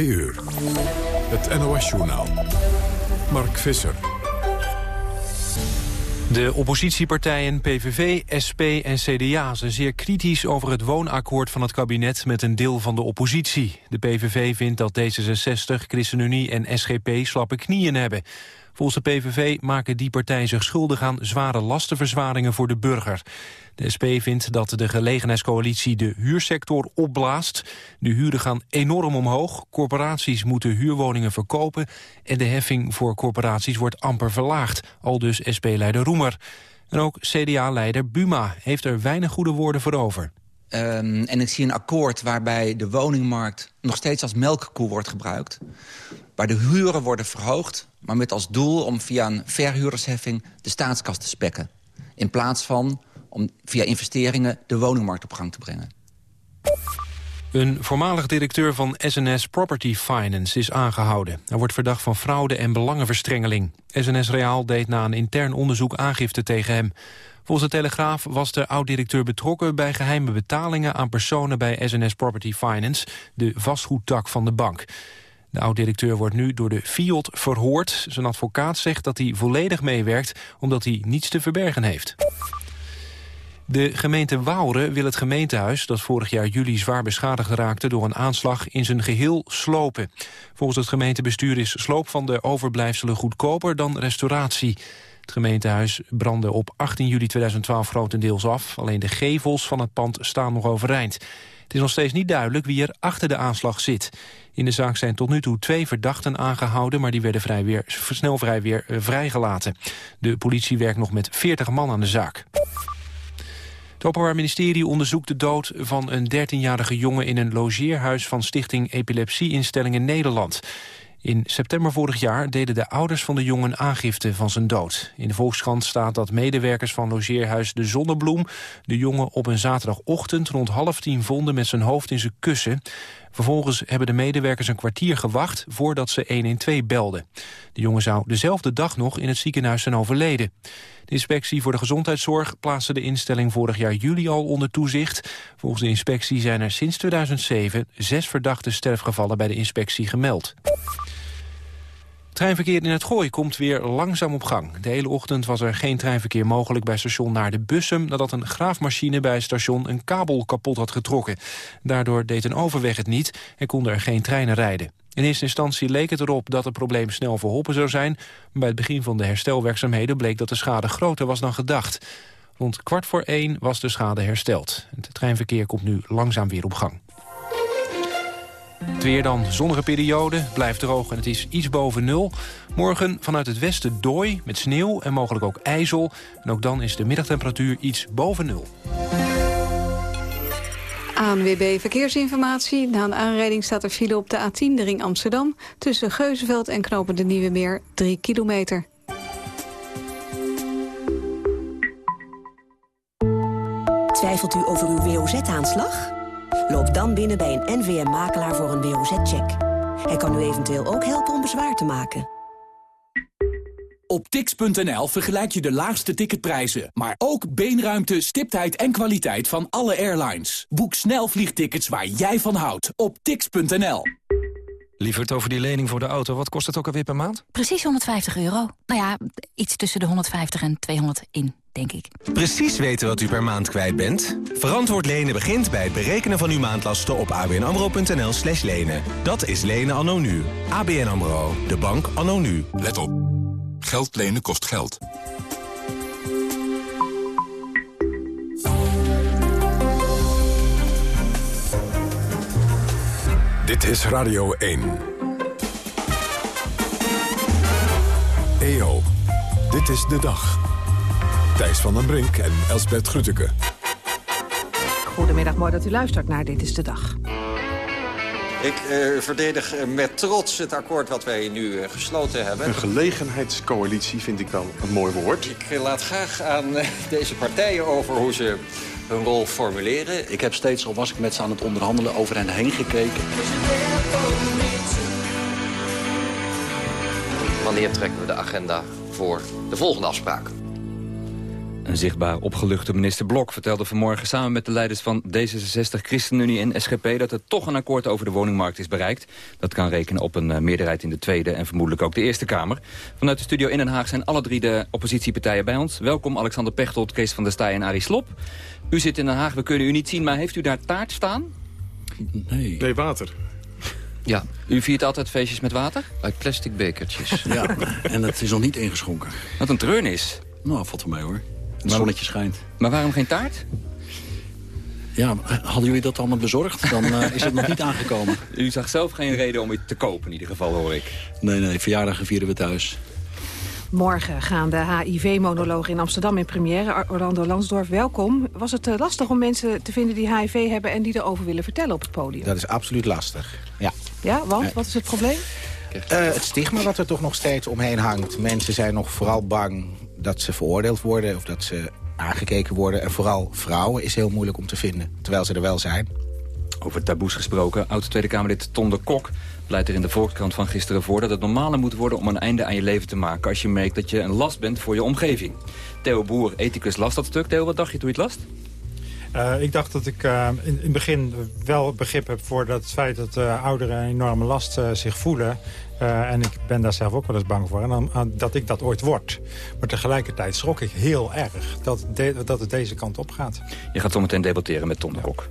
Uur. Het NOS-journaal. Mark Visser. De oppositiepartijen PVV, SP en CDA zijn zeer kritisch over het woonakkoord van het kabinet met een deel van de oppositie. De PVV vindt dat D66, ChristenUnie en SGP slappe knieën hebben. Volgens de PVV maken die partijen zich schuldig aan zware lastenverzwaringen voor de burger. De SP vindt dat de gelegenheidscoalitie de huursector opblaast. De huren gaan enorm omhoog, corporaties moeten huurwoningen verkopen... en de heffing voor corporaties wordt amper verlaagd, al dus SP-leider Roemer. En ook CDA-leider Buma heeft er weinig goede woorden voor over. Um, en ik zie een akkoord waarbij de woningmarkt nog steeds als melkkoe wordt gebruikt. Waar de huren worden verhoogd, maar met als doel om via een verhuurdersheffing de staatskas te spekken. In plaats van om via investeringen de woningmarkt op gang te brengen. Een voormalig directeur van SNS Property Finance is aangehouden. Hij wordt verdacht van fraude en belangenverstrengeling. SNS Reaal deed na een intern onderzoek aangifte tegen hem. Volgens de Telegraaf was de oud-directeur betrokken bij geheime betalingen aan personen bij SNS Property Finance, de vastgoedtak van de bank. De oud-directeur wordt nu door de FIOD verhoord. Zijn advocaat zegt dat hij volledig meewerkt omdat hij niets te verbergen heeft. De gemeente Wouren wil het gemeentehuis... dat vorig jaar juli zwaar beschadigd raakte door een aanslag... in zijn geheel slopen. Volgens het gemeentebestuur is sloop van de overblijfselen goedkoper dan restauratie. Het gemeentehuis brandde op 18 juli 2012 grotendeels af. Alleen de gevels van het pand staan nog overeind. Het is nog steeds niet duidelijk wie er achter de aanslag zit. In de zaak zijn tot nu toe twee verdachten aangehouden... maar die werden vrij weer, snel vrij weer eh, vrijgelaten. De politie werkt nog met 40 man aan de zaak. Het Openbaar Ministerie onderzoekt de dood van een 13-jarige jongen... in een logeerhuis van Stichting Epilepsieinstellingen Nederland. In september vorig jaar deden de ouders van de jongen aangifte van zijn dood. In de Volkskrant staat dat medewerkers van logeerhuis De Zonnebloem... de jongen op een zaterdagochtend rond half tien vonden met zijn hoofd in zijn kussen. Vervolgens hebben de medewerkers een kwartier gewacht voordat ze 112 belden. De jongen zou dezelfde dag nog in het ziekenhuis zijn overleden. De inspectie voor de gezondheidszorg plaatste de instelling vorig jaar juli al onder toezicht. Volgens de inspectie zijn er sinds 2007 zes verdachte sterfgevallen bij de inspectie gemeld. Treinverkeer in het Gooi komt weer langzaam op gang. De hele ochtend was er geen treinverkeer mogelijk bij station naar de Bussum... nadat een graafmachine bij het station een kabel kapot had getrokken. Daardoor deed een overweg het niet en konden er geen treinen rijden. In eerste instantie leek het erop dat het probleem snel verholpen zou zijn... bij het begin van de herstelwerkzaamheden bleek dat de schade groter was dan gedacht. Rond kwart voor één was de schade hersteld. Het treinverkeer komt nu langzaam weer op gang. Het weer dan, zonnige periode, blijft droog en het is iets boven nul. Morgen vanuit het westen dooi met sneeuw en mogelijk ook ijzel. En ook dan is de middagtemperatuur iets boven nul. ANWB Verkeersinformatie. Na een aanrijding staat er file op de A10, de ring Amsterdam... tussen Geuzenveld en Knopen de Nieuwe Meer, 3 kilometer. Twijfelt u over uw WOZ-aanslag? Loop dan binnen bij een NVM-makelaar voor een WOZ-check. Hij kan u eventueel ook helpen om bezwaar te maken. Op tix.nl vergelijk je de laagste ticketprijzen, maar ook beenruimte, stiptheid en kwaliteit van alle airlines. Boek snel vliegtickets waar jij van houdt op tix.nl. Lieverd, over die lening voor de auto, wat kost het ook alweer per maand? Precies 150 euro. Nou ja, iets tussen de 150 en 200 in denk ik. Precies weten wat u per maand kwijt bent? Verantwoord lenen begint bij het berekenen van uw maandlasten op abnamro.nl slash lenen. Dat is lenen anno nu. ABN AMRO, de bank anno nu. Let op. Geld lenen kost geld. Dit is Radio 1. EO, dit is de dag. Thijs van den Brink en Elsbert Grütke. Goedemiddag, mooi dat u luistert naar Dit is de Dag. Ik uh, verdedig met trots het akkoord wat wij nu uh, gesloten hebben. Een gelegenheidscoalitie vind ik wel een mooi woord. Ik uh, laat graag aan deze partijen over hoe ze hun rol formuleren. Ik heb steeds, al was ik met ze aan het onderhandelen, over hen heen gekeken. Wanneer trekken we de agenda voor de volgende afspraak? Een zichtbaar opgeluchte minister Blok vertelde vanmorgen samen met de leiders van D66, ChristenUnie en SGP dat er toch een akkoord over de woningmarkt is bereikt. Dat kan rekenen op een eh, meerderheid in de Tweede en vermoedelijk ook de Eerste Kamer. Vanuit de studio in Den Haag zijn alle drie de oppositiepartijen bij ons. Welkom Alexander Pechtold, Kees van der Staaij en Arie Slop. U zit in Den Haag, we kunnen u niet zien, maar heeft u daar taart staan? Nee. Nee, water. Ja. U viert altijd feestjes met water? Uit plastic bekertjes. Ja, en het is nog niet ingeschonken. Wat een treurnis. Nou, valt wel mee hoor. Het zonnetje schijnt. Maar waarom geen taart? Ja, hadden jullie dat allemaal bezorgd? Dan uh, is het nog niet aangekomen. U zag zelf geen reden om het te kopen in ieder geval, hoor ik. Nee, nee, verjaardagen vieren we thuis. Morgen gaan de HIV-monologen in Amsterdam in première. Orlando Lansdorf, welkom. Was het uh, lastig om mensen te vinden die HIV hebben... en die erover willen vertellen op het podium? Dat is absoluut lastig, ja. Ja, want? Wat is het probleem? Uh, het stigma wat er toch nog steeds omheen hangt. Mensen zijn nog vooral bang dat ze veroordeeld worden... of dat ze aangekeken worden. En vooral vrouwen is heel moeilijk om te vinden, terwijl ze er wel zijn. Over taboes gesproken, oud-Tweede Kamerlid Ton de Kok pleit er in de Volkskrant van gisteren voor... dat het normaler moet worden om een einde aan je leven te maken... als je merkt dat je een last bent voor je omgeving. Theo Boer, ethicus, las dat stuk. Theo, wat dacht je toen je het las? Uh, ik dacht dat ik uh, in, in het begin wel begrip heb voor dat het feit dat uh, ouderen een enorme last zich voelen. En ik ben daar zelf ook wel eens bang voor. En dan, dat ik dat ooit word. Maar tegelijkertijd schrok ik heel erg dat, dat het deze kant op gaat. Je gaat zo meteen debatteren met Ton de Kok.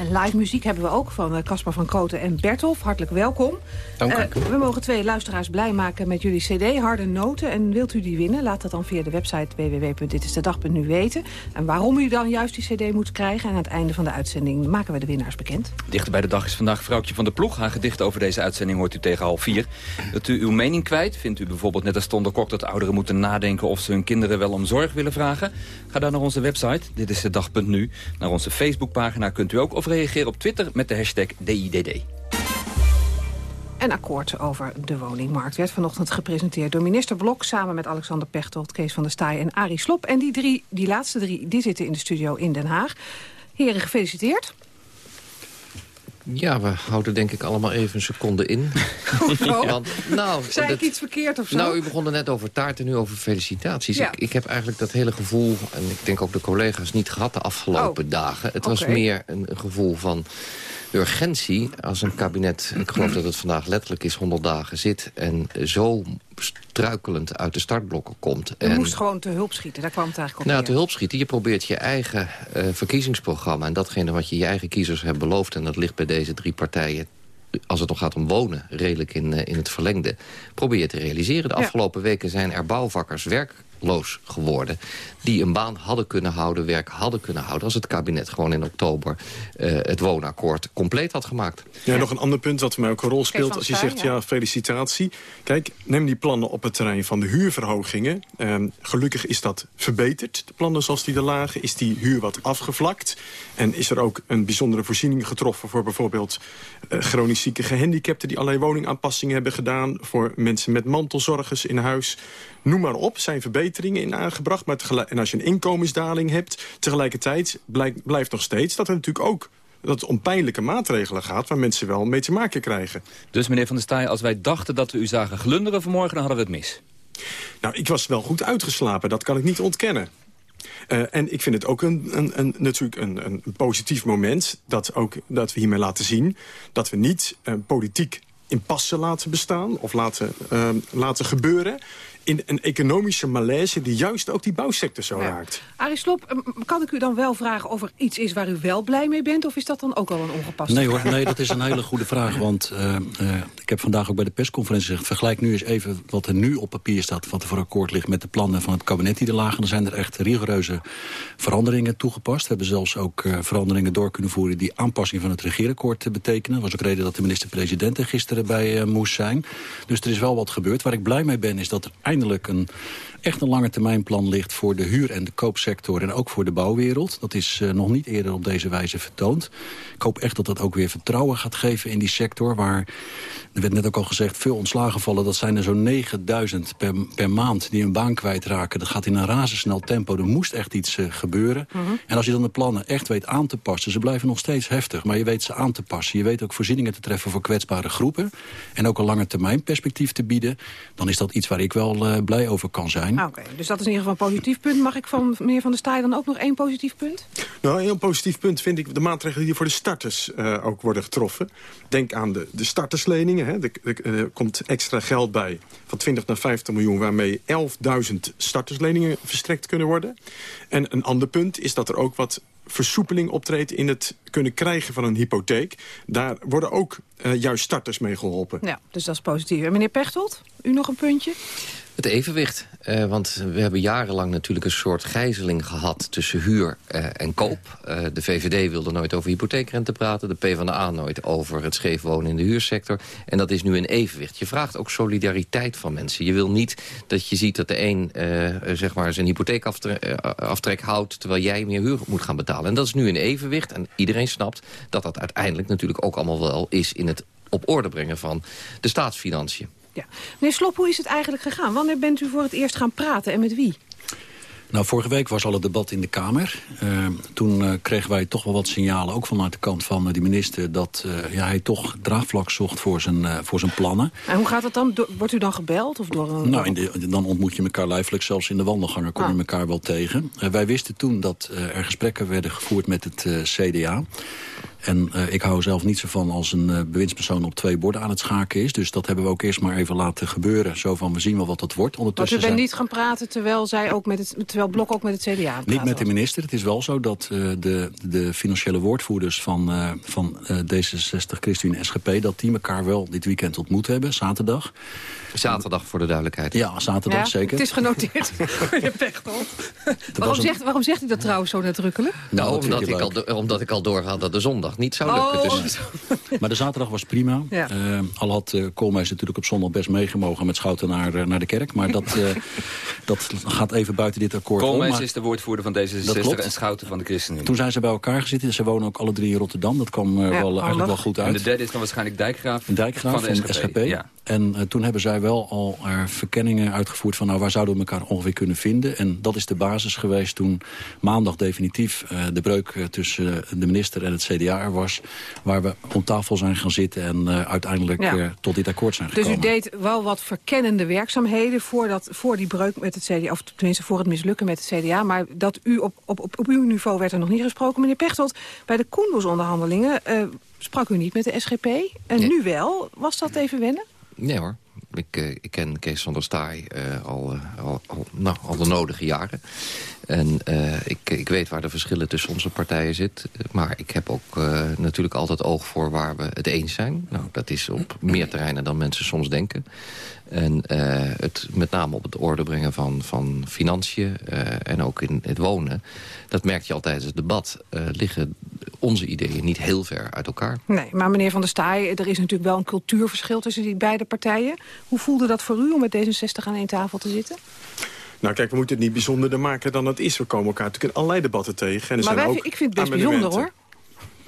En live muziek hebben we ook van eh, Caspar van Koten en Bertolf. Hartelijk welkom. Dank u. Uh, we mogen twee luisteraars blij maken met jullie cd, Harde Noten. En wilt u die winnen, laat dat dan via de website www.ditistedag.nu weten. En waarom u dan juist die cd moet krijgen. En aan het einde van de uitzending maken we de winnaars bekend. Dichter bij de dag is vandaag Vrouwtje van de Ploeg. Haar gedicht over deze uitzending hoort u tegen half vier. Dat u uw mening kwijt? Vindt u bijvoorbeeld net als Ton de Kok dat ouderen moeten nadenken... of ze hun kinderen wel om zorg willen vragen? Ga dan naar onze website, dit is de dag.nu. Naar onze Facebookpagina kunt u ook of reageren op Twitter met de hashtag DIDD. Een akkoord over de woningmarkt werd vanochtend gepresenteerd door minister Blok... samen met Alexander Pechtold, Kees van der Staaij en Arie Slop. En die, drie, die laatste drie die zitten in de studio in Den Haag. Heren, gefeliciteerd. Ja, we houden denk ik allemaal even een seconde in. Hoezo? Want, nou, Zei dat, ik iets verkeerd of zo? Nou, u begon er net over taart en nu over felicitaties. Ik, ik, heb eigenlijk dat hele gevoel, en ik denk ook de collega's niet gehad de afgelopen oh. dagen. Het was meer een, een gevoel van urgentie als een kabinet, ik geloof dat het vandaag letterlijk is, 100 dagen zit... en zo struikelend uit de startblokken komt. Je en, moest gewoon te hulp schieten, daar kwam het eigenlijk op Nou, te hulp schieten. Je probeert je eigen uh, verkiezingsprogramma... en datgene wat je je eigen kiezers hebt beloofd... en dat ligt bij deze drie partijen als het nog gaat om wonen, redelijk in, uh, in het verlengde... probeer je te realiseren. De afgelopen weken zijn er bouwvakkers werk loos geworden. Die een baan hadden kunnen houden, werk hadden kunnen houden... als het kabinet gewoon in oktober uh, het woonakkoord compleet had gemaakt. Ja, nog een ander punt wat voor mij ook een rol speelt. Als je zegt, ja, felicitatie. Kijk, neem die plannen op het terrein van de huurverhogingen. Um, gelukkig is dat verbeterd, de plannen zoals die er lagen. Is die huur wat afgevlakt. En is er ook een bijzondere voorziening getroffen... voor bijvoorbeeld uh, chronisch zieke gehandicapten... die allerlei woningaanpassingen hebben gedaan... voor mensen met mantelzorgers in huis noem maar op, zijn verbeteringen in aangebracht. Maar en als je een inkomensdaling hebt, tegelijkertijd blijkt, blijft nog steeds... dat er natuurlijk ook dat het om pijnlijke maatregelen gaat... waar mensen wel mee te maken krijgen. Dus meneer Van der Staaij, als wij dachten dat we u zagen glunderen vanmorgen... dan hadden we het mis. Nou, ik was wel goed uitgeslapen, dat kan ik niet ontkennen. Uh, en ik vind het ook een, een, een natuurlijk een, een, positief moment... Dat, ook, dat we hiermee laten zien dat we niet uh, politiek impasse laten bestaan... of laten, uh, laten gebeuren in een economische malaise die juist ook die bouwsector zo raakt. Arie Slop, kan ik u dan wel vragen of er iets is waar u wel blij mee bent... of is dat dan ook al een ongepaste nee, hoor, Nee, dat is een hele goede vraag. Want uh, uh, ik heb vandaag ook bij de persconferentie gezegd... vergelijk nu eens even wat er nu op papier staat... wat er voor akkoord ligt met de plannen van het kabinet die er lagen. Dan zijn er echt rigoureuze veranderingen toegepast. We hebben zelfs ook uh, veranderingen door kunnen voeren... die aanpassing van het regeerakkoord betekenen. Dat was ook reden dat de minister-president er gisteren bij moest zijn. Dus er is wel wat gebeurd. Waar ik blij mee ben is dat er eindelijk een, echt een lange termijnplan ligt... voor de huur- en de koopsector en ook voor de bouwwereld. Dat is uh, nog niet eerder op deze wijze vertoond. Ik hoop echt dat dat ook weer vertrouwen gaat geven in die sector... waar er werd net ook al gezegd, veel ontslagenvallen... dat zijn er zo'n 9000 per, per maand die een baan kwijtraken. Dat gaat in een razendsnel tempo. Er moest echt iets uh, gebeuren. Mm -hmm. En als je dan de plannen echt weet aan te passen... ze blijven nog steeds heftig, maar je weet ze aan te passen. Je weet ook voorzieningen te treffen voor kwetsbare groepen. En ook een lange termijn perspectief te bieden. Dan is dat iets waar ik wel uh, blij over kan zijn. Ah, Oké, okay. dus dat is in ieder geval een positief punt. Mag ik van meneer Van der Staaij dan ook nog één positief punt? Nou, een heel positief punt vind ik de maatregelen die voor de starters uh, ook worden getroffen. Denk aan de, de startersleningen. Hè. Er, er komt extra geld bij van 20 naar 50 miljoen... waarmee 11.000 startersleningen verstrekt kunnen worden. En een ander punt is dat er ook wat versoepeling optreedt in het kunnen krijgen van een hypotheek. Daar worden ook uh, juist starters mee geholpen. Ja, dus dat is positief. En meneer Pechtold, u nog een puntje? Het evenwicht. Uh, want we hebben jarenlang natuurlijk een soort gijzeling gehad tussen huur uh, en koop. Uh, de VVD wilde nooit over hypotheekrente praten. De PvdA nooit over het scheef wonen in de huursector. En dat is nu een evenwicht. Je vraagt ook solidariteit van mensen. Je wil niet dat je ziet dat de een zeg maar zijn hypotheekaftrek houdt... terwijl jij meer huur moet gaan betalen. En dat is nu een evenwicht. En iedereen snapt dat dat uiteindelijk natuurlijk ook allemaal wel is... in het op orde brengen van de staatsfinanciën. Ja. Meneer Slop, hoe is het eigenlijk gegaan? Wanneer bent u voor het eerst gaan praten en met wie? Nou, vorige week was al het debat in de Kamer. Uh, toen uh, kregen wij toch wel wat signalen, ook vanuit de kant van uh, de minister... dat ja, hij toch draagvlak zocht voor zijn, voor zijn plannen. En hoe gaat het dan? Do wordt u dan gebeld? Of door een... Nou, de, dan ontmoet je elkaar lijfelijk. Zelfs in de wandelgangen kom je ah. elkaar wel tegen. wij wisten toen dat er gesprekken werden gevoerd met het CDA... En uh, ik hou zelf niet zo van als een uh, bewindspersoon op twee borden aan het schaken is. Dus dat hebben we ook eerst maar even laten gebeuren. Zo van, we zien wel wat dat wordt. Ondertussen maar u bent niet gaan praten terwijl, zij ook met het, terwijl Blok ook met het CDA Niet met de minister. Het is wel zo dat uh, de, de financiële woordvoerders van, uh, van D66, ChristenUnie en SGP... dat die elkaar wel dit weekend ontmoet hebben, zaterdag. Zaterdag voor de duidelijkheid. Ja, zaterdag ja, zeker. Het is genoteerd, waarom, een... zegt, waarom zegt u dat trouwens zo nadrukkelijk? Nou, nou omdat, ik al, omdat ik al doorga dat de zondag niet zou lukken. Oh, dus. maar de zaterdag was prima. Ja. Uh, al had uh, Koolmees natuurlijk op zondag best meegemogen met Schouten naar, uh, naar de kerk. Maar dat, uh, dat gaat even buiten dit akkoord Koolmees om, is de woordvoerder van D66 en Schouten van de ChristenUnie. Toen zijn ze bij elkaar gezeten. Ze wonen ook alle drie in Rotterdam. Dat kwam ja, wel, eigenlijk wel goed uit. En de derde is dan waarschijnlijk Dijkgraaf, Dijkgraaf van de SGP. Van SGP. Ja. En uh, toen hebben zij wel al er verkenningen uitgevoerd van... nou, waar zouden we elkaar ongeveer kunnen vinden? En dat is de basis geweest toen maandag definitief uh, de breuk tussen de minister en het CDA er was. Waar we om tafel zijn gaan zitten en uiteindelijk ja. tot dit akkoord zijn gekomen. Dus u deed wel wat verkennende werkzaamheden voor, dat, voor die breuk met het CDA... of tenminste voor het mislukken met het CDA. Maar dat u op, op, op, op uw niveau werd er nog niet gesproken. Meneer Pechtold, bij de Koendersonderhandelingen sprak u niet met de SGP. En nee. nu wel. Was dat even wennen? Nee hoor. Ik, uh, ik ken Kees van der Staaij uh, al, uh, al, al, nou, al de nodige jaren. En ik, ik weet waar de verschillen tussen onze partijen zitten. Maar ik heb ook natuurlijk altijd oog voor waar we het eens zijn. Nou, dat is op meer terreinen dan mensen soms denken. En het met name op het orde brengen van, van financiën en ook in het wonen... dat merk je al tijdens het debat, liggen onze ideeën niet heel ver uit elkaar. Nee, maar meneer Van der Staaij, er is natuurlijk wel een cultuurverschil tussen die beide partijen. Hoe voelde dat voor u om met D66 aan één tafel te zitten? Nou kijk, we moeten het niet bijzonderder maken dan het is. We komen elkaar natuurlijk in allerlei debatten tegen. En er maar zijn wij, ook ik vind het best bijzonder hoor.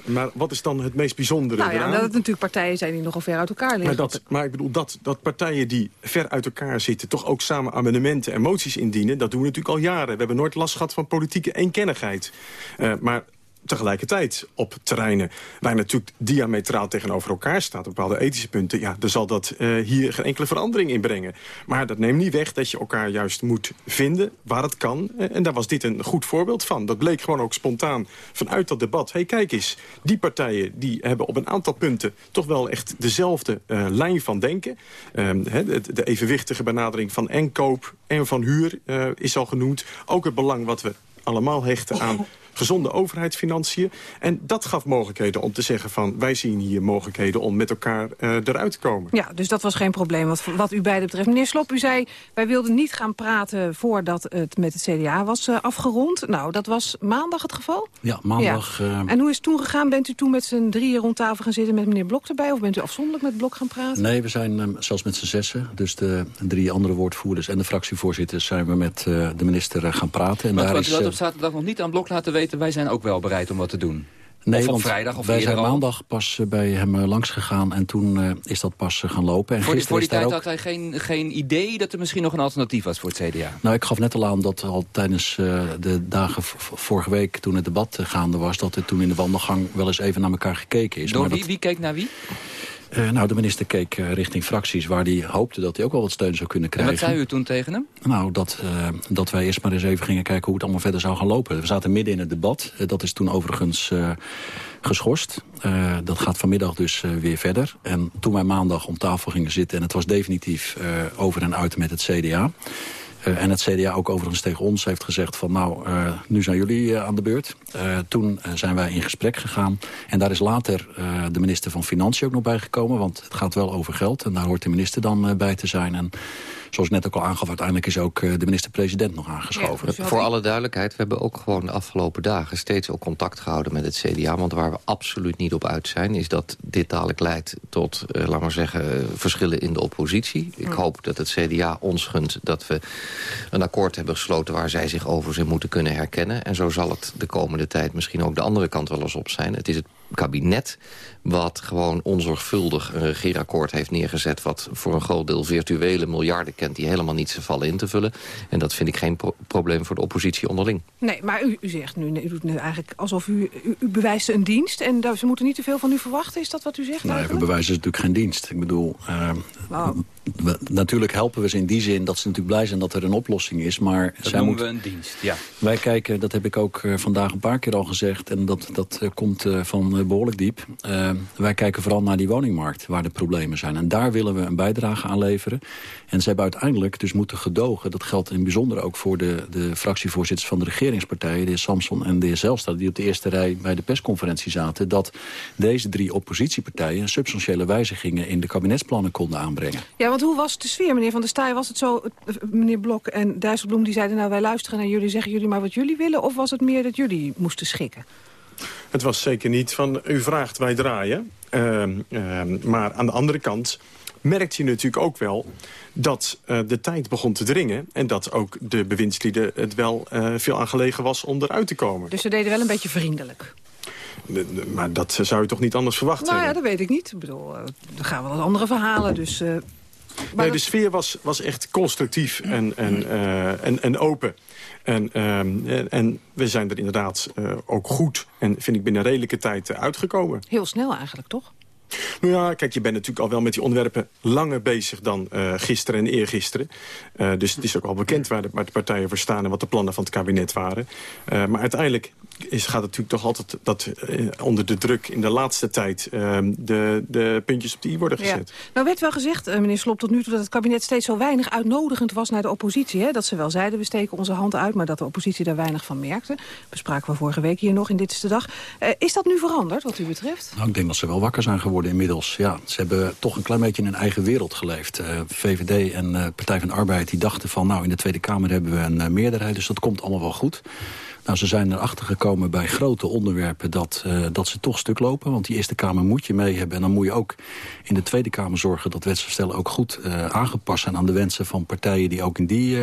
Maar wat is dan het meest bijzondere Nou ja, eraan? dat het natuurlijk partijen zijn die nogal ver uit elkaar liggen. Maar, dat, maar ik bedoel, dat, dat partijen die ver uit elkaar zitten... toch ook samen amendementen en moties indienen... dat doen we natuurlijk al jaren. We hebben nooit last gehad van politieke eenkennigheid. Uh, maar tegelijkertijd op terreinen waar natuurlijk diametraal tegenover elkaar staat... op bepaalde ethische punten, ja, dan zal dat uh, hier geen enkele verandering in brengen. Maar dat neemt niet weg dat je elkaar juist moet vinden waar het kan. Uh, en daar was dit een goed voorbeeld van. Dat bleek gewoon ook spontaan vanuit dat debat. hey, kijk eens, die partijen die hebben op een aantal punten... toch wel echt dezelfde uh, lijn van denken. He, de, de, evenwichtige benadering van en koop en van huur is al genoemd. Ook het belang wat we allemaal hechten aan gezonde overheidsfinanciën. En dat gaf mogelijkheden om te zeggen van... wij zien hier mogelijkheden om met elkaar uh, eruit te komen. Ja, dus dat was geen probleem wat, wat u beiden betreft. Meneer Slop, u zei, wij wilden niet gaan praten voordat het met het CDA was uh, afgerond. Nou, dat was maandag het geval? Ja, maandag. Ja. Uh... En hoe is het toen gegaan? Bent u toen met z'n drieën rond tafel gaan zitten met meneer Blok erbij? Of bent u afzonderlijk met Blok gaan praten? Nee, we zijn um, zelfs met z'n zessen. Dus de drie andere woordvoerders en de fractievoorzitters... zijn we met de minister gaan praten. En maar daar is, u had op zaterdag nog niet aan Blok laten weten... wij zijn ook wel bereid om wat te doen. Nee, of op want vrijdag of wij zijn maandag pas eh, bij hem eh, langs gegaan en toen eh, is dat pas gaan lopen. En Voor, die, voor tijd ook... had hij geen, geen idee dat er misschien nog een alternatief was voor het CDA. Nou, ik gaf net al aan dat al tijdens de dagen vorige week... toen het debat gaande was, dat er toen in de wandelgang wel eens even naar elkaar gekeken is. Door Maar wie? dat- Wie keek naar wie? Eh, nou, de minister keek eh, richting fracties waar hij hoopte dat hij ook wel wat steun zou kunnen En krijgen. wat zei u toen tegen hem? Nou, dat, eh, dat wij eerst maar eens even gingen kijken hoe het allemaal verder zou gaan lopen. We zaten midden in het debat. Dat is toen overigens geschorst. Dat gaat vanmiddag dus weer verder. En toen wij maandag om tafel gingen zitten... en het was definitief over en uit met het CDA... En het CDA ook overigens tegen ons heeft gezegd van nou, nu zijn jullie aan de beurt. Eh, toen eh, zijn wij in gesprek gegaan. En daar is later eh, de minister van Financiën ook nog bij gekomen. Want het gaat wel over geld. En daar hoort de minister dan eh, bij te zijn. En zoals ik net ook al aangaf, uiteindelijk is ook eh, de minister-president nog aangeschoven. Voor alle duidelijkheid, we hebben ook gewoon de afgelopen dagen... steeds ook contact gehouden met het CDA. Want waar we absoluut niet op uit zijn... is dat dit dadelijk leidt tot, eh, laat maar zeggen... verschillen in de oppositie. Ik hoop dat het CDA ons gunt dat we een akkoord hebben gesloten... waar zij zich over in moeten kunnen herkennen. En zo zal het de komende tijd misschien ook de andere kant wel eens op zijn. Het is het kabinet wat gewoon onzorgvuldig een regeerakkoord heeft neergezet... wat voor een groot deel virtuele miljarden kent... die helemaal niet zijn vallen in te vullen. En dat vind ik geen pro- probleem voor de oppositie onderling. Nee, maar u, u zegt nu, u doet nu eigenlijk alsof u, u, u bewijst een dienst... en dat, ze moeten niet te veel van u verwachten. Is dat wat u zegt Nee, we bewijzen natuurlijk geen dienst. Ik bedoel, eh, Nou, we- natuurlijk helpen we ze in die zin dat ze natuurlijk blij zijn dat er een oplossing is. Maar Dat zij noemen moeten we een dienst, ja. Wij kijken, dat heb ik ook eh, vandaag een paar keer al gezegd... en dat, dat eh, komt eh, van eh, behoorlijk diep. Eh, wij kijken vooral naar die woningmarkt, waar de problemen zijn. En daar willen we een bijdrage aan leveren. En ze hebben uiteindelijk dus moeten gedogen... dat geldt in bijzonder ook voor de, de fractievoorzitters van de regeringspartijen... de heer Samson en de heer Zelstra, die op de eerste rij bij de persconferentie zaten... dat deze drie oppositiepartijen substantiële wijzigingen... in de kabinetsplannen konden aanbrengen. Ja, want hoe was de sfeer, meneer Van der Staaij? Was het zo, eh, meneer Blok en Dijsselbloem die zeiden... nou, wij luisteren naar jullie, zeggen jullie maar wat jullie willen... of was het meer dat jullie moesten schikken? Het was zeker niet van u vraagt, wij draaien. Ehm, ehm, maar aan de andere kant merkte je natuurlijk ook wel dat eh, de tijd begon te dringen... en dat ook de bewindslieden het wel eh, veel aan gelegen was om eruit te komen. Dus ze deden wel een beetje vriendelijk. De- de- maar dat zou je toch niet anders verwachten Nou ja, dat weet ik niet. Ik bedoel, eh, er gaan wel wat andere verhalen, dus... Nee, de sfeer was, was echt constructief en, en, eh, en, en open. En, ehm, en, en we zijn er inderdaad eh, ook goed en vind ik binnen redelijke tijd eh, uitgekomen. Heel snel eigenlijk, toch? Nou ja, kijk, je bent natuurlijk al wel met die onderwerpen langer bezig dan eh, gisteren en eergisteren. Eh, dus het is ook al bekend waar de, waar de partijen voor staan en wat de plannen van het kabinet waren. Eh, maar uiteindelijk is, gaat het natuurlijk toch altijd dat onder de druk in de laatste tijd ehm, de, de puntjes op de i worden gezet. Nou werd wel gezegd, eh, meneer Slop, tot nu toe... dat het kabinet steeds zo weinig uitnodigend was naar de oppositie. Hè? Dat ze wel zeiden, we steken onze hand uit... maar dat de oppositie daar weinig van merkte. Bespraken we vorige week hier nog in Dit is de Dag. Eh, is dat nu veranderd, wat u betreft? Nou, ik denk dat ze wel wakker zijn geworden inmiddels. Ja, ze hebben toch een klein beetje in hun eigen wereld geleefd. Eh, VVD en eh, Partij van de Arbeid die dachten van... nou, in de Tweede Kamer hebben we een eh, meerderheid, dus dat komt allemaal wel goed. Nou, ze zijn erachter gekomen bij grote onderwerpen dat, dat ze toch stuk lopen. Want die Eerste Kamer moet je mee hebben. En dan moet je ook in de Tweede Kamer zorgen dat wetsvoorstellen ook goed aangepast zijn aan de wensen van partijen die ook in die...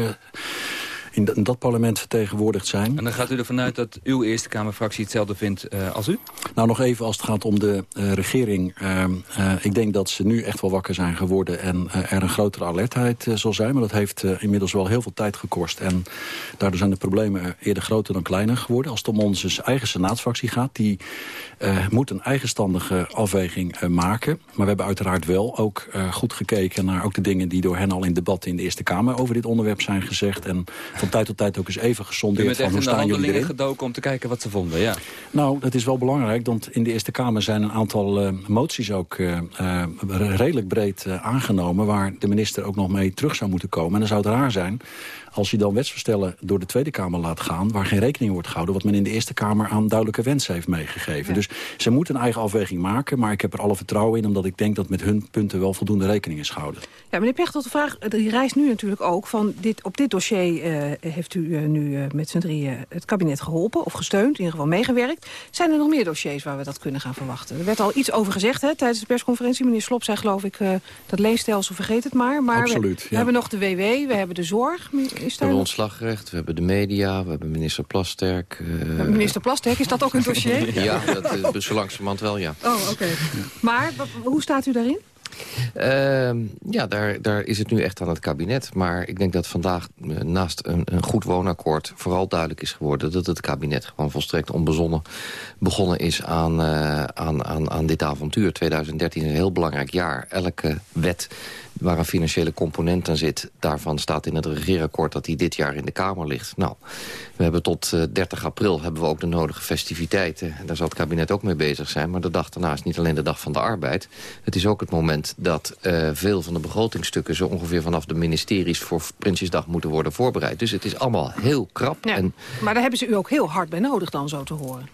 in, dat- in dat parlement vertegenwoordigd zijn. En dan gaat u ervan uit dat uw Eerste Kamerfractie hetzelfde vindt eh, als u? Nou, nog even als het gaat om de eh, regering. Ehm, eh, ik denk dat ze nu echt wel wakker zijn geworden... en er een grotere alertheid zal zijn. Maar dat heeft inmiddels wel heel veel tijd gekost. En daardoor zijn de problemen eerder groter dan kleiner geworden. Als het om onze eigen senaatsfractie gaat... die moet een eigenstandige afweging maken. Maar we hebben uiteraard wel ook goed gekeken... naar ook de dingen die door hen al in debat in de Eerste Kamer... over dit onderwerp zijn gezegd. En van tijd tot tijd ook eens even gesondeerd bent van echt hoe in de staan jullie erin. gedoken om te kijken wat ze vonden, ja. Nou, dat is wel belangrijk, want in de Eerste Kamer zijn een aantal eh, moties ook eh, eh, redelijk breed eh, aangenomen... waar de minister ook nog mee terug zou moeten komen. En dan zou het raar zijn als je dan wetsvoorstellen door de Tweede Kamer laat gaan... waar geen rekening wordt gehouden wat men in de Eerste Kamer aan duidelijke wensen heeft meegegeven. Dus ze moeten een eigen afweging maken, maar ik heb er alle vertrouwen in... omdat ik denk dat met hun punten wel voldoende rekening is gehouden. Ja, meneer Pechtold, de vraag die reist nu natuurlijk ook van dit, op dit dossier eh, heeft u nu met z'n drieën het kabinet geholpen of gesteund, in ieder geval meegewerkt. Zijn er nog meer dossiers waar we dat kunnen gaan verwachten? Er werd al iets over gezegd hè, tijdens de persconferentie. Meneer Slop zei geloof ik dat leenstelsel, vergeet het maar. Maar Absoluut, we, we, hebben nog de WW, we hebben de zorg. Is we hebben ontslagrecht, we hebben de media, we hebben minister Plasterk. Minister Plasterk, is dat ook een dossier? ja, dat is zo langzamerhand wel, ja. Oh, oké. Maar hoe staat u daarin? Uh, ja, daar, daar is het nu echt aan het kabinet. Maar ik denk dat vandaag eh, naast een, een goed woonakkoord... vooral duidelijk is geworden dat het kabinet gewoon volstrekt onbezonnen... begonnen is aan, uh, aan, aan, aan dit avontuur. 2013 is een heel belangrijk jaar. Elke wet waar een financiële component aan zit... daarvan staat in het regeerakkoord dat die dit jaar in de Kamer ligt. Nou, we hebben tot 30 eh, april hebben we ook de nodige festiviteiten. Daar zal het kabinet ook mee bezig zijn. Maar de dag daarna is niet alleen de dag van de arbeid. Het is ook het moment dat uh, veel van de begrotingstukken... zo ongeveer vanaf de ministeries voor Prinsjesdag moeten worden voorbereid. Dus het is allemaal heel krap. Ja, en... Maar daar hebben ze u ook heel hard bij nodig dan zo te horen.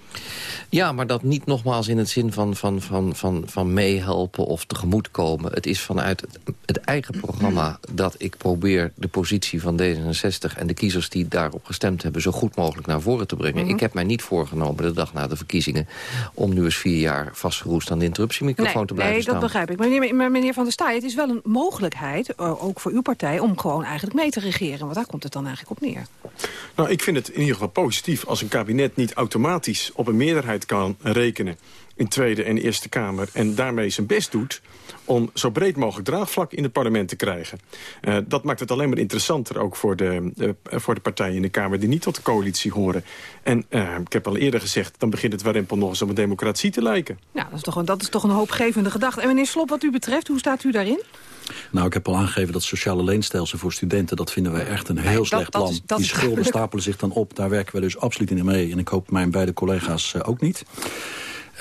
Ja, maar dat niet nogmaals in het zin van, van, van, van, van meehelpen of tegemoetkomen. Het is vanuit het, het eigen programma dat ik probeer de positie van D66... en de kiezers die daarop gestemd hebben zo goed mogelijk naar voren te brengen. Mhm. Ik heb mij niet voorgenomen de dag na de verkiezingen... om nu eens vier jaar vastgeroest aan de interruptiemicrofoon te blijven nee, staan. Nee, dat begrijp ik. Maar meneer, maar meneer Van der Staaij, het is wel een mogelijkheid, eh, ook voor uw partij... om gewoon eigenlijk mee te regeren. Want daar komt het dan eigenlijk op neer. Nou, ik vind het in ieder geval positief als een kabinet niet automatisch op een meerderheid kan rekenen in Tweede en Eerste Kamer... en daarmee zijn best doet om zo breed mogelijk draagvlak in het parlement te krijgen. Uh, dat maakt het alleen maar interessanter ook voor de, uh, voor de partijen in de Kamer... die niet tot de coalitie horen. En uh, ik heb al eerder gezegd, dan begint het warempel nog eens op een democratie te lijken. Ja, dat is toch een, dat is toch een hoopgevende gedachte. En meneer Slop, wat u betreft, hoe staat u daarin? Nou, ik heb al aangegeven dat sociale leenstelsel voor studenten... dat vinden wij echt een heel nee, slecht dat, plan. Dat is, dat Die schulden stapelen zich dan op. Daar werken we dus absoluut niet mee. En ik hoop mijn beide collega's ook niet.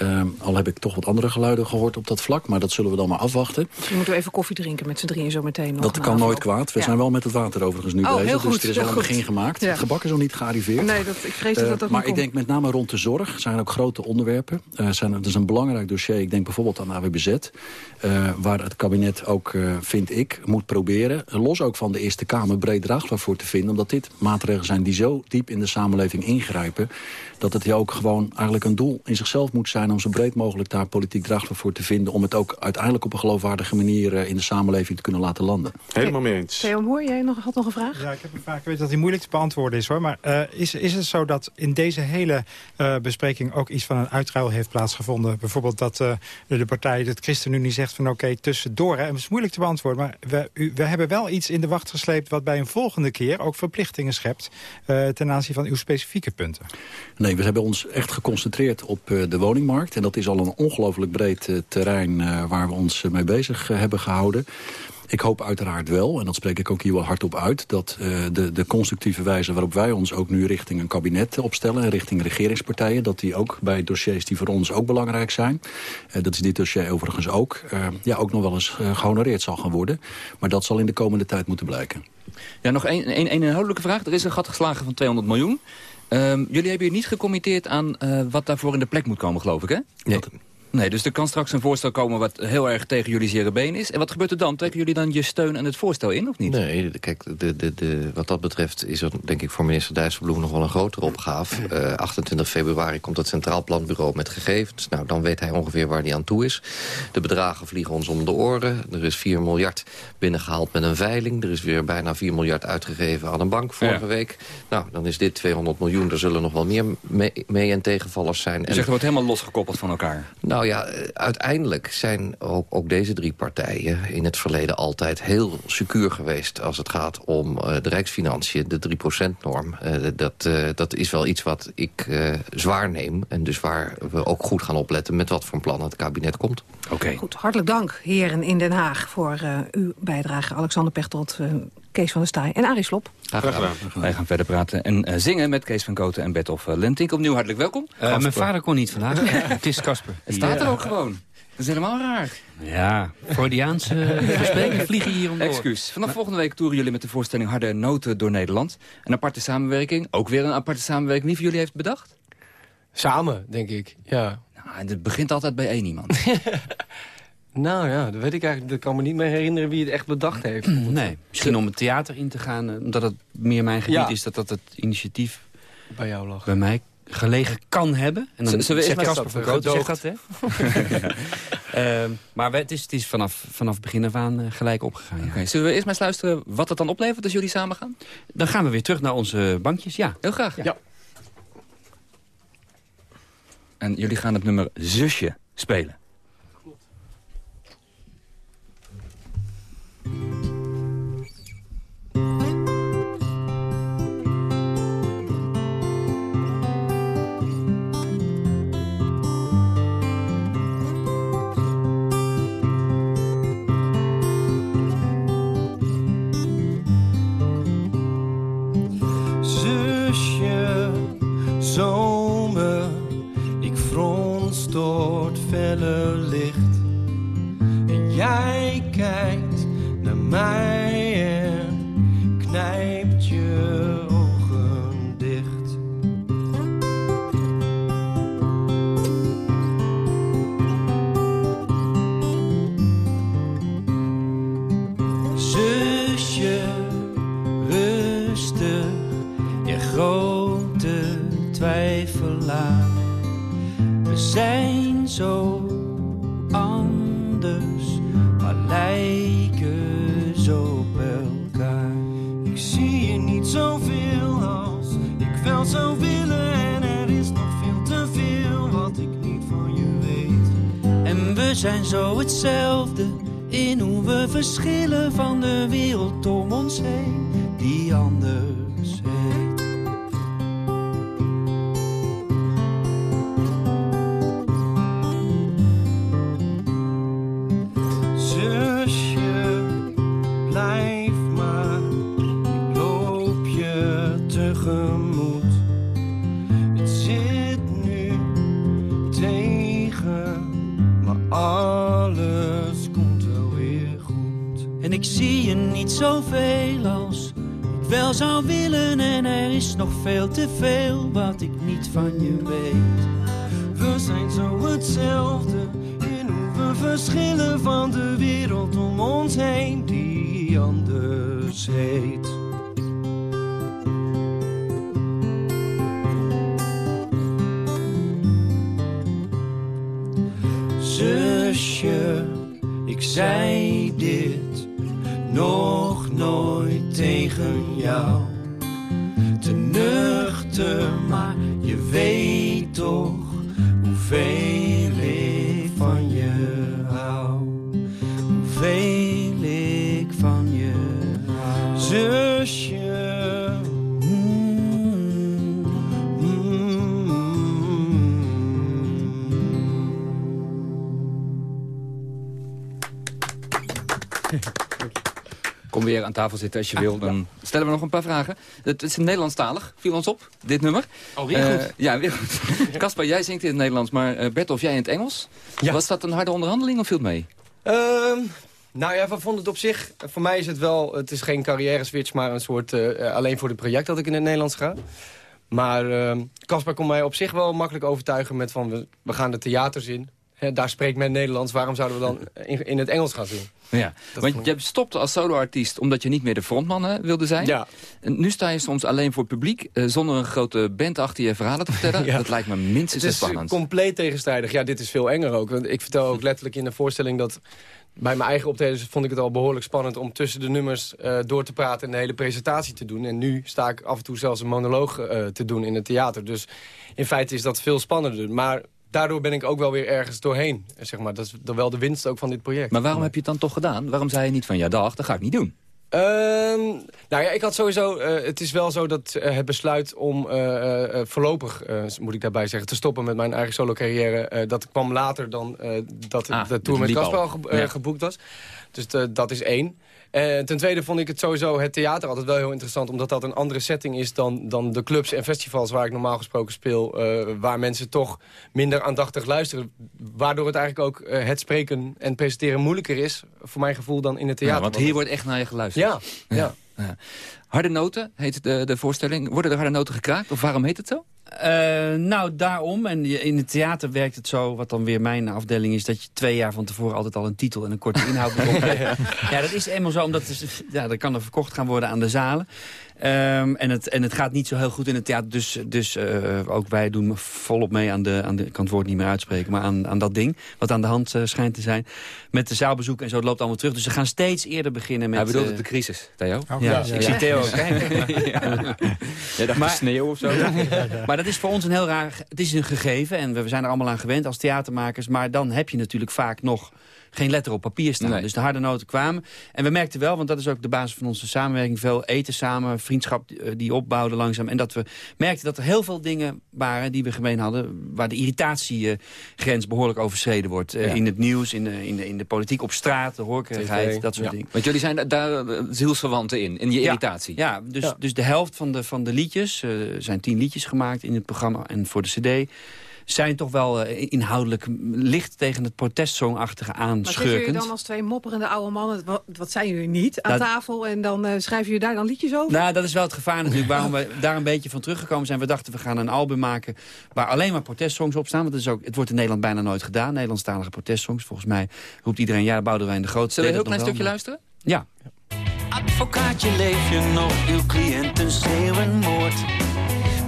Um, al heb ik toch wat andere geluiden gehoord op dat vlak. Maar dat zullen we dan maar afwachten. Moeten we even koffie drinken met z'n drieën zo meteen. dat kan nooit kwaad. We zijn wel met het water overigens nu oh, bezig. Dus er is al een begin gemaakt. Het gebak is nog niet gearriveerd. Nee, dat, ik vrees dat dat uh, Maar ik denk met name rond de zorg zijn ook grote onderwerpen. Uh, zijn, het is een belangrijk dossier. Ik denk bijvoorbeeld aan AWBZ. Uh, waar het kabinet ook, vind ik, moet proberen... los ook van de Eerste Kamer breed draagvlak voor te vinden. Omdat dit maatregelen zijn die zo diep in de samenleving ingrijpen... dat het ook gewoon eigenlijk een doel in zichzelf moet zijn om zo breed mogelijk daar politiek draagvlak voor te vinden... om het ook uiteindelijk op een geloofwaardige manier uh, in de samenleving te kunnen laten landen. Helemaal mee eens. Theo Moor, jij nog, had nog een vraag? Ja, ik heb een vraag. Ik weet dat die moeilijk te beantwoorden is, hoor. Maar uh, is, is het zo dat in deze hele uh, bespreking ook iets van een uitruil heeft plaatsgevonden? Bijvoorbeeld dat de partij, de ChristenUnie, zegt van oké, okay, tussendoor. Hè, het is moeilijk te beantwoorden, maar we, u, we hebben wel iets in de wacht gesleept... wat bij een volgende keer ook verplichtingen schept ten aanzien van uw specifieke punten. Nee, we hebben ons echt geconcentreerd op de woningmarkt. En dat is al een ongelooflijk breed uh, terrein uh, waar we ons mee bezig hebben gehouden. Ik hoop uiteraard wel, en dat spreek ik ook hier wel hardop uit... dat de, de constructieve wijze waarop wij ons ook nu richting een kabinet opstellen... en richting regeringspartijen, dat die ook bij dossiers die voor ons ook belangrijk zijn... dat is dit dossier overigens ook, ja, ook nog wel eens gehonoreerd zal gaan worden. Maar dat zal in de komende tijd moeten blijken. Ja, nog één een, een, een inhoudelijke vraag. Er is een gat geslagen van 200 miljoen. Um, jullie hebben hier niet gecommitteerd aan uh, wat daarvoor in de plek moet komen, geloof ik, hè? Nee. Dat, Nee, dus er kan straks een voorstel komen wat heel erg tegen jullie zere been is. En wat gebeurt er dan? Trekken jullie dan je steun aan het voorstel in, of niet? Nee, kijk, de, de, de, wat dat betreft is er denk ik voor minister Dijsselbloem nog wel een grotere opgave. Uh, 28 februari komt het Centraal Planbureau met gegevens. Nou, dan weet hij ongeveer waar hij aan toe is. De bedragen vliegen ons om de oren. Er is 4 miljard binnengehaald met een veiling. Er is weer bijna 4 miljard uitgegeven aan een bank vorige ja. week. Nou, dan is dit 200 miljoen. Er zullen nog wel meer mee, mee en tegenvallers zijn. Je zegt, er wordt helemaal losgekoppeld van elkaar. Nou ja, uiteindelijk zijn ook, ook, deze drie partijen in het verleden altijd heel secuur geweest als het gaat om uh, de rijksfinanciën, de 3%-norm. Uh, dat, uh, dat is wel iets wat ik zwaar neem en dus waar we ook goed gaan opletten met wat voor plan het kabinet komt. Oké. Okay. Goed, hartelijk dank heren in Den Haag voor uw bijdrage. Alexander Pechtold, Kees van der Staaij en Arie Slop. Graag gedaan. Wij gaan verder praten en uh, zingen met Kees van Koten en Bertolf uh, Lentink. Opnieuw hartelijk welkom. Uh, mijn vader kon niet vandaag. het is Casper. Het staat er ook gewoon. Dat is helemaal raar. Ja, Freudiaanse besprekingen vliegen hier om Excuus. Vanaf maar... volgende week toeren jullie met de voorstelling Harde Noten door Nederland. Een aparte samenwerking. Ook weer een aparte samenwerking. Wie van jullie heeft bedacht? Samen, denk ik. Ja. Nou, het begint altijd bij één iemand. Nou ja, dat weet ik eigenlijk. Dat kan me niet meer herinneren wie het echt bedacht heeft. Nee, misschien om het theater in te gaan, eh, omdat het meer mijn gebied Ja. is... dat dat het initiatief Bij jou lag. bij mij gelegen kan hebben. En dan Zullen we zegt eerst maar Casper van Koten, zegt dat, hè? Ehm, maar het is, het is vanaf, vanaf begin af aan eh, gelijk opgegaan. Ja. Oké, zullen we eerst maar eens luisteren wat het dan oplevert als jullie samen gaan? Dan gaan we weer terug naar onze bankjes, ja. Heel graag. Ja. En jullie gaan het nummer Zusje spelen. En ik zie je niet zoveel als ik wel zou willen. En er is nog veel te veel wat ik niet van je weet. We zijn zo hetzelfde in hoe we verschillen van de wereld om ons heen die anders heet. Zusje, ik zei dit nog nooit tegen jou. Te nuchter, maar aan tafel zitten als je wil. Dan stellen we nog een paar vragen. Het is Nederlandstalig, viel ons op, dit nummer. Oh, weer Eh, goed. ja, weer goed. Caspar, jij zingt in het Nederlands, maar eh, Bertolf, jij in het Engels. Was dat een harde onderhandeling of viel het mee? Ehm, nou ja, we vonden het op zich... Voor mij is het wel... Het is geen carrière switch, maar een soort... eh, alleen voor het project dat ik in het Nederlands ga. Maar ehm, Caspar kon mij op zich wel makkelijk overtuigen met van... We, we gaan de theaters in. Hè, daar spreekt men Nederlands. Waarom zouden we dan in, in het Engels gaan zien? Ja, want je stopte als soloartiest omdat je niet meer de frontman eh, wilde zijn. Ja. En nu sta je soms alleen voor het publiek, eh, zonder een grote band achter je verhalen te vertellen. Ja. Dat lijkt me minstens Het is spannend. compleet tegenstrijdig. Ja, dit is veel enger ook. Want ik vertel ook letterlijk in de voorstelling dat... Bij mijn eigen optredens vond ik het al behoorlijk spannend... om tussen de nummers eh, door te praten en de hele presentatie te doen. En nu sta ik af en toe zelfs een monoloog te doen in het theater. Dus in feite is dat veel spannender. Maar daardoor ben ik ook wel weer ergens doorheen. Zeg maar. Dat is dan wel de winst ook van dit project. Maar waarom heb je het dan toch gedaan? Waarom zei je niet van, ja dag, dat ga ik niet doen? Ehm, nou ja, ik had sowieso... eh, het is wel zo dat eh, het besluit om eh, voorlopig, moet ik daarbij zeggen... te stoppen met mijn eigen solo-carrière... eh, dat kwam later dan dat Ah, de tour met Casper al. al ge- Ja. geboekt was. Dus dat is één. Eh, ten tweede vond ik het sowieso het theater altijd wel heel interessant... omdat dat een andere setting is dan, dan de clubs en festivals... waar ik normaal gesproken speel... eh, waar mensen toch minder aandachtig luisteren. Waardoor het eigenlijk ook eh, het spreken en presenteren moeilijker is... voor mijn gevoel dan in het theater. Ja, want hier wordt echt naar je geluisterd. Ja, ja. Ja. Harde noten heet de, de voorstelling. Worden er harde noten gekraakt? Of waarom heet het zo? Uh, nou, daarom. En in het theater werkt het zo, wat dan weer mijn afdeling is... dat je twee jaar van tevoren altijd al een titel en een korte inhoud moet opleggen. ja, dat is eenmaal zo, omdat ja, dat kan er verkocht gaan worden aan de zalen. Um, en, het, en het gaat niet zo heel goed in het theater. Dus, dus uh, ook wij doen volop mee aan de... Aan de ik kan het woord niet meer uitspreken, maar aan, aan dat ding. Wat aan de hand uh, schijnt te zijn. Met de zaalbezoek en zo. Het loopt allemaal terug. Dus ze gaan steeds eerder beginnen met... Hij bedoelt uh, de crisis, Theo. Oh, ja, ja, ik zie Theo ook. ja. Jij dacht maar, sneeuw of zo? maar dat is voor ons een heel raar... Het is een gegeven en we zijn er allemaal aan gewend als theatermakers. Maar dan heb je natuurlijk vaak nog geen letter op papier staan. Nee. Dus de harde noten kwamen. En we merkten wel, want dat is ook de basis van onze samenwerking... veel eten samen, vriendschap die opbouwde langzaam. En dat we merkten dat er heel veel dingen waren die we gemeen hadden... waar de irritatiegrens behoorlijk overschreden wordt. Ja. In het nieuws, in de, in, de, in de politiek, op straat, de hoorkerigheid, dat soort ja. dingen. Want jullie zijn daar zielsverwanten in, in je irritatie. Ja, dus, dus de helft van de, van de liedjes, er uh, zijn tien liedjes gemaakt in het programma en voor de cd zijn toch wel uh, inhoudelijk licht tegen het protestsongachtige aanschurkend. Maar jullie dan als twee mopperende oude mannen, wat, wat zijn jullie niet, aan dat, tafel en dan uh, schrijven jullie daar dan liedjes over? Nou, dat is wel het gevaar natuurlijk, waarom we daar een beetje van teruggekomen zijn. We dachten, we gaan een album maken waar alleen maar protestsongs op staan. Want het, is ook, het wordt in Nederland bijna nooit gedaan, Nederlandstalige protestsongs. Volgens mij roept iedereen, ja, Boudewijn de Groot. Zullen we een heel klein stukje wel, luisteren? Ja. Advocaatje, leef je nog? Uw cliënten schreeuwen moord.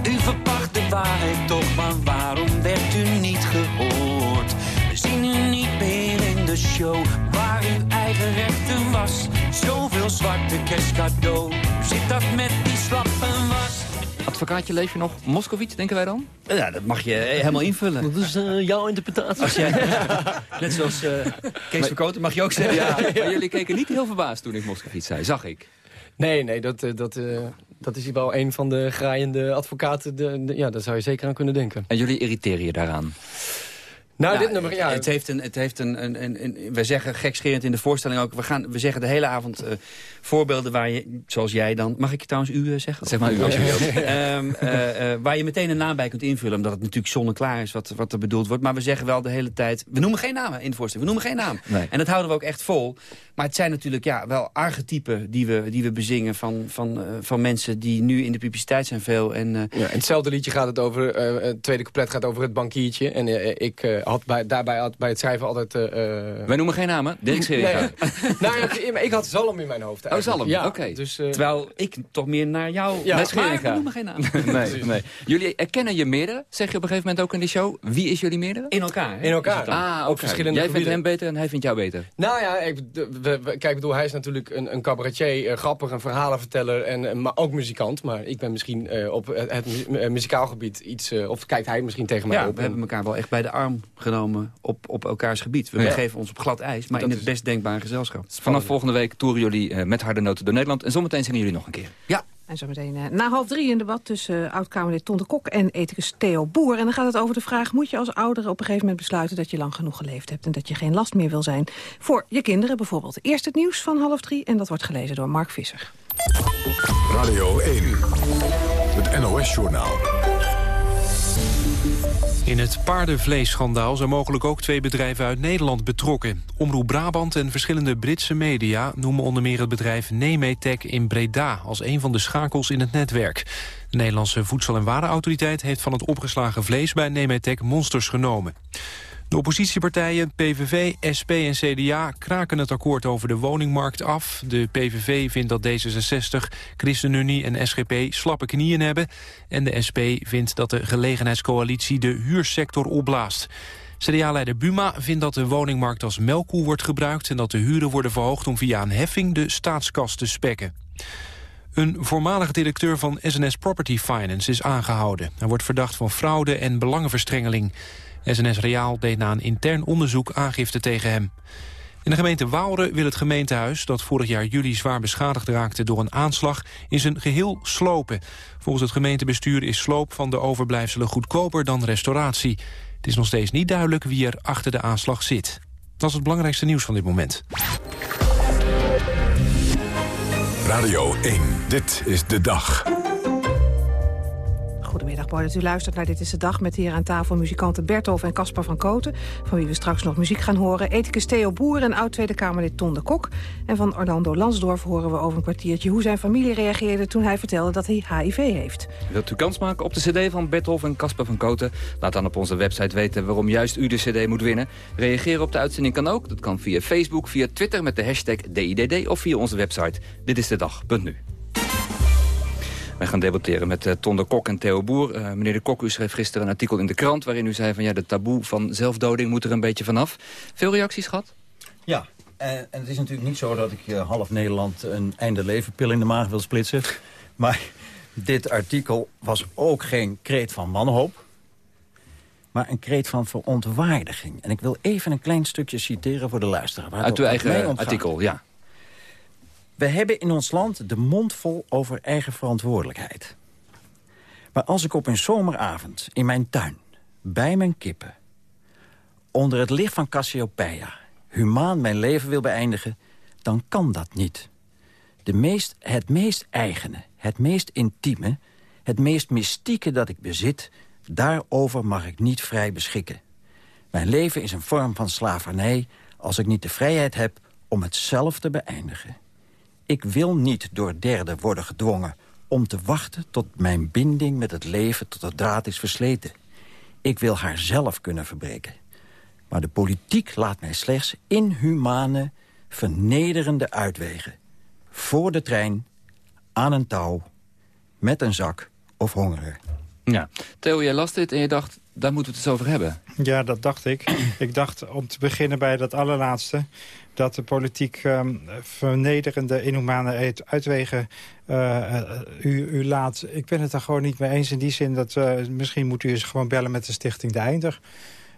U verpacht de waarheid toch, maar waarom werd u niet gehoord? We zien u niet meer in de show, waar uw eigen rechter was. Zoveel zwarte kerstcadeau, zit dat met die slappe was? Advocaatje, leef je nog? Moskovits, denken wij dan? Ja, dat mag je helemaal invullen. Dat is uh, jouw interpretatie. Als jij, net zoals uh, Kees Verkoten mag je ook zeggen. Ja, maar jullie keken niet heel verbaasd toen ik Moskovits zei, zag ik. Nee, nee, dat, dat, uh, dat is wel een van de graaiende advocaten. De, ja, daar zou je zeker aan kunnen denken. En jullie irriteren je daaraan? Nou, nou, dit nummer, ja. Het heeft een, het heeft een, een, een, een we zeggen gekscherend in de voorstelling ook, we, gaan, we zeggen de hele avond uh, voorbeelden waar je, zoals jij dan, mag ik trouwens u uh, zeggen? Zeg maar u als je wilt. um, uh, waar je meteen een naam bij kunt invullen, omdat het natuurlijk zonneklaar is wat, wat er bedoeld wordt. Maar we zeggen wel de hele tijd, we noemen geen namen in de voorstelling, we noemen geen naam. Nee. En dat houden we ook echt vol. Maar het zijn natuurlijk ja, wel archetypen die we, die we bezingen van, van, van mensen die nu in de publiciteit zijn veel. En, ja, in hetzelfde liedje gaat het over, het tweede couplet gaat over het bankiertje. En ik had bij, daarbij had bij het schrijven altijd... Uh, Wij noemen geen namen, Dirk. Nee, nou, ja, ik had Zalm in mijn hoofd. Eigenlijk. Oh, Zalm, ja, oké. Okay. Dus, uh, Terwijl ik toch meer naar jou... Ja, Scheringa. Maar we noemen geen namen. nee, nee. Jullie erkennen je meerdere, zeg je op een gegeven moment ook in de show. Wie is jullie meerdere? In elkaar. Hè? In elkaar. Ah, ook verschillende Jij vindt hem beter en hij vindt jou beter? Nou ja, ik, we, we, kijk, bedoel, hij is natuurlijk een, een cabaretier, uh, grappig, een verhalenverteller, en, maar ook muzikant. Maar ik ben misschien uh, op het, het muzikaal gebied iets... Uh, of kijkt hij misschien tegen mij ja, op. we hebben elkaar wel echt bij de arm genomen op, op elkaars gebied. We ja. begeven ons op glad ijs, maar dat in het best denkbare gezelschap. Vanaf volgende week toeren jullie uh, met harde noten door Nederland. En zometeen zingen jullie nog een keer. Ja. En zometeen uh, na half drie een debat tussen uh, oud-Kamerlid Ton de Kok en ethicus Theo Boer. En dan gaat het over de vraag, moet je als ouder op een gegeven moment besluiten dat je lang genoeg geleefd hebt en dat je geen last meer wil zijn voor je kinderen bijvoorbeeld. Eerst het nieuws van half drie en dat wordt gelezen door Mark Visser. Radio 1, het NOS-journaal. In het paardenvleesschandaal zijn mogelijk ook twee bedrijven uit Nederland betrokken. Omroep Brabant en verschillende Britse media noemen onder meer het bedrijf Nemetec in Breda als een van de schakels in het netwerk. De Nederlandse Voedsel- en Warenautoriteit heeft van het opgeslagen vlees bij Nemetec monsters genomen. De oppositiepartijen PVV, SP en CDA kraken het akkoord over de woningmarkt af. De PVV vindt dat D66, ChristenUnie en SGP slappe knieën hebben. En de SP vindt dat de gelegenheidscoalitie de huursector opblaast. CDA-leider Buma vindt dat de woningmarkt als melkkoe wordt gebruikt... en dat de huren worden verhoogd om via een heffing de staatskas te spekken. Een voormalige directeur van SNS Property Finance is aangehouden. Hij wordt verdacht van fraude en belangenverstrengeling. SNS Reaal deed na een intern onderzoek aangifte tegen hem. In de gemeente Waalre wil het gemeentehuis, dat vorig jaar juli zwaar beschadigd raakte door een aanslag, in zijn geheel slopen. Volgens het gemeentebestuur is sloop van de overblijfselen goedkoper dan restauratie. Het is nog steeds niet duidelijk wie er achter de aanslag zit. Dat is het belangrijkste nieuws van dit moment. Radio 1, dit is de dag. Goedemiddag, mooi dat u luistert naar Dit is de Dag... met hier aan tafel muzikanten Bertolf en Caspar van Koten... van wie we straks nog muziek gaan horen. Ethicus Theo Boer en oud-Tweede Kamerlid Ton de Kok. En van Orlando Lansdorf horen we over een kwartiertje... hoe zijn familie reageerde toen hij vertelde dat hij HIV heeft. Wilt u kans maken op de cd van Bertolf en Caspar van Koten? Laat dan op onze website weten waarom juist u de cd moet winnen. Reageren op de uitzending kan ook. Dat kan via Facebook, via Twitter met de hashtag DIDD... of via onze website Dit is de Dag.nu. Wij gaan debatteren met uh, Ton de Kok en Theo Boer. Uh, meneer de Kok, u schreef gisteren een artikel in de krant... waarin u zei van ja, de taboe van zelfdoding moet er een beetje vanaf. Veel reacties gehad? Ja, en, en het is natuurlijk niet zo dat ik uh, half Nederland... een einde leven pil in de maag wil splitsen. Maar dit artikel was ook geen kreet van wanhoop... maar een kreet van verontwaardiging. En ik wil even een klein stukje citeren voor de luisteraar. Uit uw eigen artikel, ja. We hebben in ons land de mond vol over eigen verantwoordelijkheid. Maar als ik op een zomeravond in mijn tuin, bij mijn kippen... onder het licht van Cassiopeia, humaan mijn leven wil beëindigen... dan kan dat niet. De meest, het meest eigene, het meest intieme... het meest mystieke dat ik bezit... daarover mag ik niet vrij beschikken. Mijn leven is een vorm van slavernij... als ik niet de vrijheid heb om het zelf te beëindigen. Ik wil niet door derden worden gedwongen om te wachten tot mijn binding met het leven tot de draad is versleten. Ik wil haar zelf kunnen verbreken. Maar de politiek laat mij slechts inhumane, vernederende uitwegen. Voor de trein, aan een touw, met een zak of hongeren. Ja. Theo, jij las dit en je dacht, daar moeten we het eens over hebben. Ja, dat dacht ik. ik dacht om te beginnen bij dat allerlaatste dat de politiek um, vernederende, inhumane uitwegen uh, u, u, laat. Ik ben het daar gewoon niet mee eens in die zin dat uh, misschien moet u eens gewoon bellen met de stichting De Einder.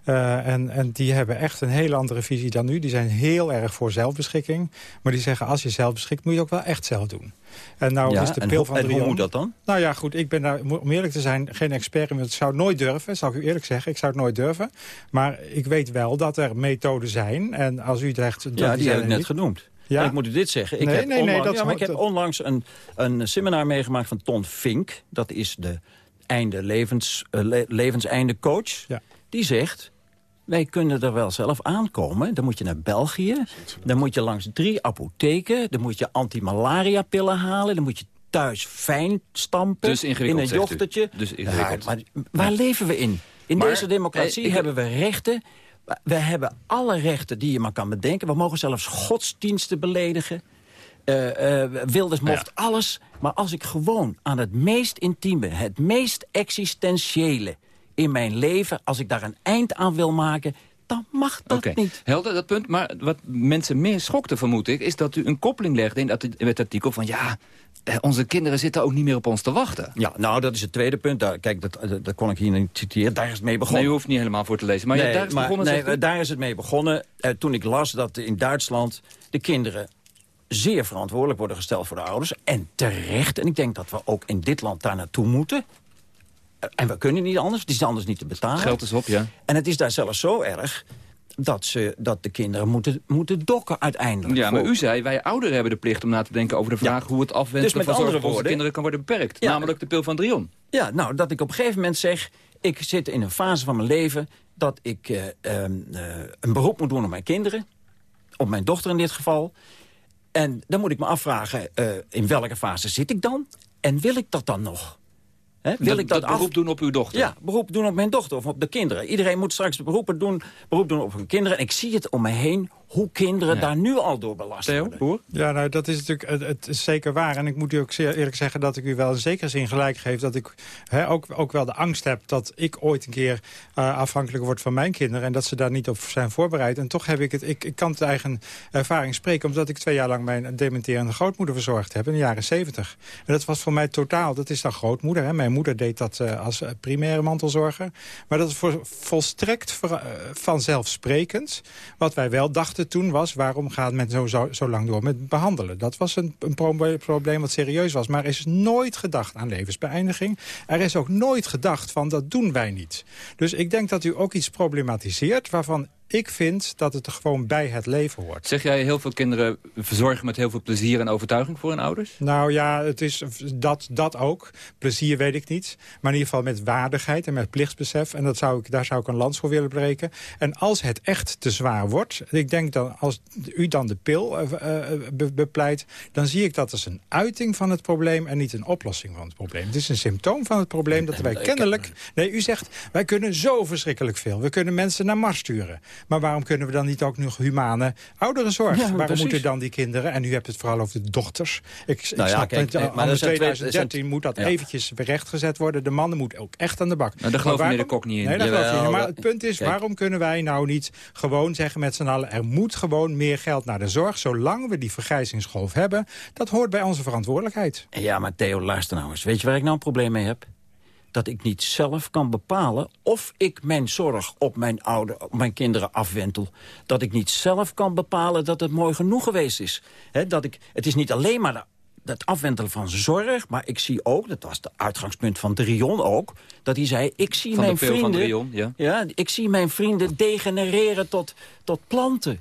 Uh, en, en die hebben echt een hele andere visie dan u. Die zijn heel erg voor zelfbeschikking. Maar die zeggen, als je zelf beschikt, moet je ook wel echt zelf doen. En nou ja, is de pil van en hoe moet dat dan? Nou ja, goed, ik ben daar, om eerlijk te zijn, geen expert in. Ik zou het nooit durven, zou ik u eerlijk zeggen. Ik zou het nooit durven. Maar ik weet wel dat er methoden zijn. En als u zegt... Dat ja, die, heb ik net genoemd. Ja? ik moet u dit zeggen. Ik, nee, heb, nee, onlangs, nee, dat ja, ik heb onlangs een, een seminar meegemaakt van Ton Fink. Dat is de einde levens, uh, le levenseinde coach. Ja. Die zegt, wij kunnen er wel zelf aankomen. Dan moet je naar België. Dan moet je langs drie apotheken. Dan moet je antimalaria-pillen halen. Dan moet je thuis fijn stampen. Dus in een jochtertje. Dus. Ja, maar waar leven we in? In maar, deze democratie eh, hebben we rechten. We hebben alle rechten die je maar kan bedenken. We mogen zelfs godsdiensten beledigen. Uh, uh, Wilders mocht ja. alles. Maar als ik gewoon aan het meest intieme, het meest existentiële in mijn leven, als ik daar een eind aan wil maken, dan mag dat okay. niet. Helder, dat punt. Maar wat mensen meer schokte, vermoed ik... is dat u een koppeling legde in, dat, in het artikel van... ja, onze kinderen zitten ook niet meer op ons te wachten. Ja, nou, dat is het tweede punt. Daar, kijk, dat, dat, dat kon ik hier niet citeren. Daar is het mee begonnen. Nee, u hoeft niet helemaal voor te lezen. Maar, nee, ja, daar is maar, begonnen, nee, daar is het mee begonnen. Uh, toen ik las dat in Duitsland de kinderen zeer verantwoordelijk worden gesteld voor de ouders. En terecht. En ik denk dat we ook in dit land daar naartoe moeten. En we kunnen niet anders, het is anders niet te betalen. Geld is op, ja. En het is daar zelfs zo erg dat, ze, dat de kinderen moeten, moeten dokken uiteindelijk. Ja, maar u zei, wij ouderen hebben de plicht om na te denken over de vraag... Ja. hoe het afwenden dus van zorg voor kinderen kan worden beperkt. Ja, namelijk de pil van Drion. Ja, nou, dat ik op een gegeven moment zeg... ik zit in een fase van mijn leven dat ik uh, uh, een beroep moet doen op mijn kinderen. Op mijn dochter in dit geval. En dan moet ik me afvragen, uh, in welke fase zit ik dan? En wil ik dat dan nog? He, wil dat, ik dat, dat beroep af... doen op uw dochter? Ja, beroep doen op mijn dochter of op de kinderen. Iedereen moet straks beroepen doen, beroep doen op hun kinderen. En ik zie het om me heen hoe kinderen ja. daar nu al door belast Theo, worden. Boer? Ja, nou, dat is natuurlijk het, het is zeker waar. En ik moet u ook zeer eerlijk zeggen dat ik u wel in zekere zin gelijk geef... dat ik he, ook, ook wel de angst heb dat ik ooit een keer uh, afhankelijk word van mijn kinderen... en dat ze daar niet op zijn voorbereid. En toch heb ik het... Ik, ik kan het eigen ervaring spreken... omdat ik twee jaar lang mijn dementerende grootmoeder verzorgd heb in de jaren zeventig. En dat was voor mij totaal... Dat is dan grootmoeder. Hè. Mijn moeder deed dat uh, als primaire mantelzorger. Maar dat is voor, volstrekt ver, uh, vanzelfsprekend. Wat wij wel dachten toen was... waarom gaat men zo, zo, lang door met behandelen? Dat was een, een pro probleem wat serieus was. Maar er is nooit gedacht aan levensbeëindiging. Er is ook nooit gedacht van dat doen wij niet. Dus ik denk dat u ook iets problematiseert... waarvan Ik vind dat het er gewoon bij het leven hoort. Zeg jij heel veel kinderen verzorgen met heel veel plezier en overtuiging voor hun ouders? Nou ja, het is dat, dat ook. Plezier weet ik niet. Maar in ieder geval met waardigheid en met plichtsbesef. En dat zou ik, daar zou ik een lans voor willen breken. En als het echt te zwaar wordt... ik denk dat als u dan de pil uh, bepleit... dan zie ik dat als een uiting van het probleem... en niet een oplossing van het probleem. Het is een symptoom van het probleem dat wij kennelijk... Nee, u zegt, wij kunnen zo verschrikkelijk veel. We kunnen mensen naar Mars sturen. Maar waarom kunnen we dan niet ook nog humane ouderenzorg? Ja, waarom moeten dan die kinderen... en u hebt het vooral over de dochters. Ik, ik nou ja, snap kijk, dat maar 2013 moet dat eventjes rechtgezet worden. De mannen moeten ook echt aan de bak. Nou, daar geloof meneer de Kok niet in. Nee, daar geloof niet Maar het punt is, waarom kunnen wij nou niet gewoon zeggen met z'n allen... er moet gewoon meer geld naar de zorg, zolang we die vergrijzingsgolf hebben. Dat hoort bij onze verantwoordelijkheid. Ja, maar Theo, luister nou eens. Weet je waar ik nou een probleem mee heb? Dat ik niet zelf kan bepalen of ik mijn zorg op mijn, oude, op mijn kinderen afwentel. Dat ik niet zelf kan bepalen dat het mooi genoeg geweest is. dat ik, het is niet alleen maar het afwentelen van zorg, maar ik zie ook, dat was het uitgangspunt van Drion ook, dat hij zei, ik zie mijn vrienden, Drion, ja. ja. ik zie mijn vrienden degenereren tot, tot planten.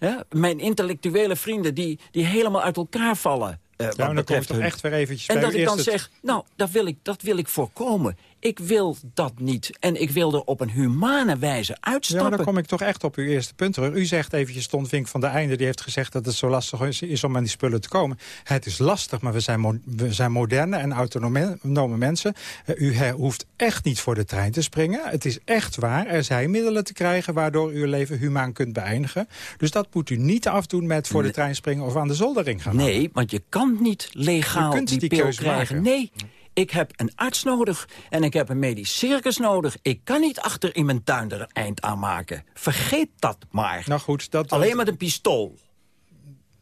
Ja, mijn intellectuele vrienden die, die helemaal uit elkaar vallen. Uh, ja, dan komt toch echt weer eventjes En dat ik dan zeg, nou, dat wil, ik, dat wil ik voorkomen. Ik wil dat niet. En ik wil er op een humane wijze uitstappen. Ja, maar dan kom ik toch echt op uw eerste punt terug. U zegt eventjes, Ton Vink van de Einde, die heeft gezegd dat het zo lastig is om aan die spullen te komen. Het is lastig, maar we zijn, we zijn moderne en autonome mensen. Uh, u hoeft echt niet voor de trein te springen. Het is echt waar. Er zijn middelen te krijgen waardoor u uw leven humaan kunt beëindigen. Dus dat moet u niet afdoen met voor de trein springen of aan de zoldering gaan. Nee, want je kan niet legaal die, die pil krijgen. Maken. Nee, ik heb een arts nodig en ik heb een medisch circus nodig. Ik kan niet achter in mijn tuin er een eind aan maken. Vergeet dat maar. Nou goed, dat... Alleen met een pistool.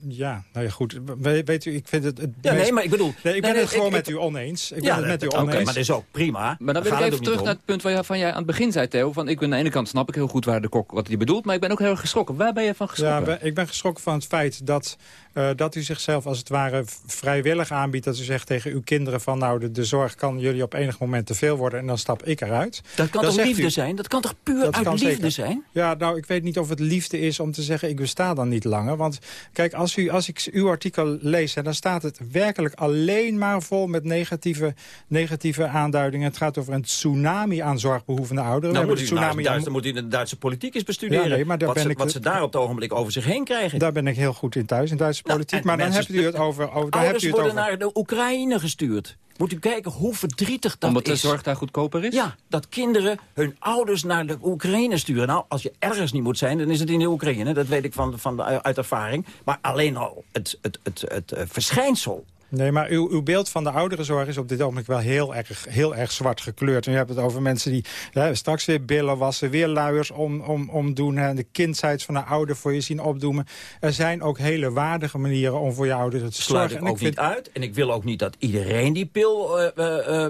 Ja, nou ja, goed. weet u, ik vind het... het ja, nee, maar ik bedoel... Nee, ik ben het gewoon met u oneens. Ik ben het met u oneens. Oké, maar dat is ook prima. Maar dan wil ik even terug naar het punt waarvan jij aan het begin zei, Theo. Van, ik ben aan de ene kant snap ik heel goed waar de kok wat hij bedoelt, maar ik ben ook heel erg geschrokken. Waar ben je van geschrokken? Ja, ik ben geschrokken van het feit dat uh, dat u zichzelf als het ware vrijwillig aanbiedt. Dat u zegt tegen uw kinderen van nou de, de zorg kan jullie op enig moment te veel worden. En dan stap ik eruit. Dat kan toch liefde zijn? Dat kan toch puur uit liefde zijn? Ja, nou ik weet niet of het liefde is om te zeggen ik besta dan niet langer. Want kijk, als, u, als ik uw artikel lees, dan staat het werkelijk alleen maar vol met negatieve, negatieve aanduidingen. Het gaat over een tsunami aan zorgbehoevende ouderen. Nou, moet, u tsunami Duits, dan moet u de Duitse politiek eens bestuderen. Ja, nee, maar daar wat, ben ze, ik, wat ze daar op het ogenblik over zich heen krijgen. Daar ben ik heel goed in thuis, in Duitse nou, politiek. maar dan hebt u het over... over dan hebt u het worden naar de Oekraïne gestuurd. Moet u kijken hoe verdrietig dat Omdat is. Omdat de zorg daar goedkoper is? Ja, dat kinderen hun ouders naar de Oekraïne sturen. Nou, als je ergens niet moet zijn, dan is het in de Oekraïne. Dat weet ik van, van de, uit ervaring. Maar alleen al het, het, het, het, het eh, verschijnsel Nee, maar uw, uw beeld van de ouderenzorg is op dit ogenblik wel heel erg, heel erg zwart gekleurd. En u hebt het over mensen die straks weer billen wassen, weer luiers om, om, omdoen. En de kindzijds van de ouder voor je zien opdoemen. Er zijn ook hele waardige manieren om voor je ouderen te zorgen. Sluit ik ook niet uit. En ik wil ook niet dat iedereen die pil uh, uh,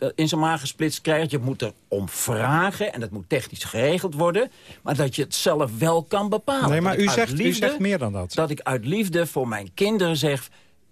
uh, in zijn maag gesplitst krijgt. Je moet er om vragen en dat moet technisch geregeld worden. Maar dat je het zelf wel kan bepalen. Nee, maar u zegt, liefde, u zegt meer dan dat. Dat ik uit liefde voor mijn kinderen zeg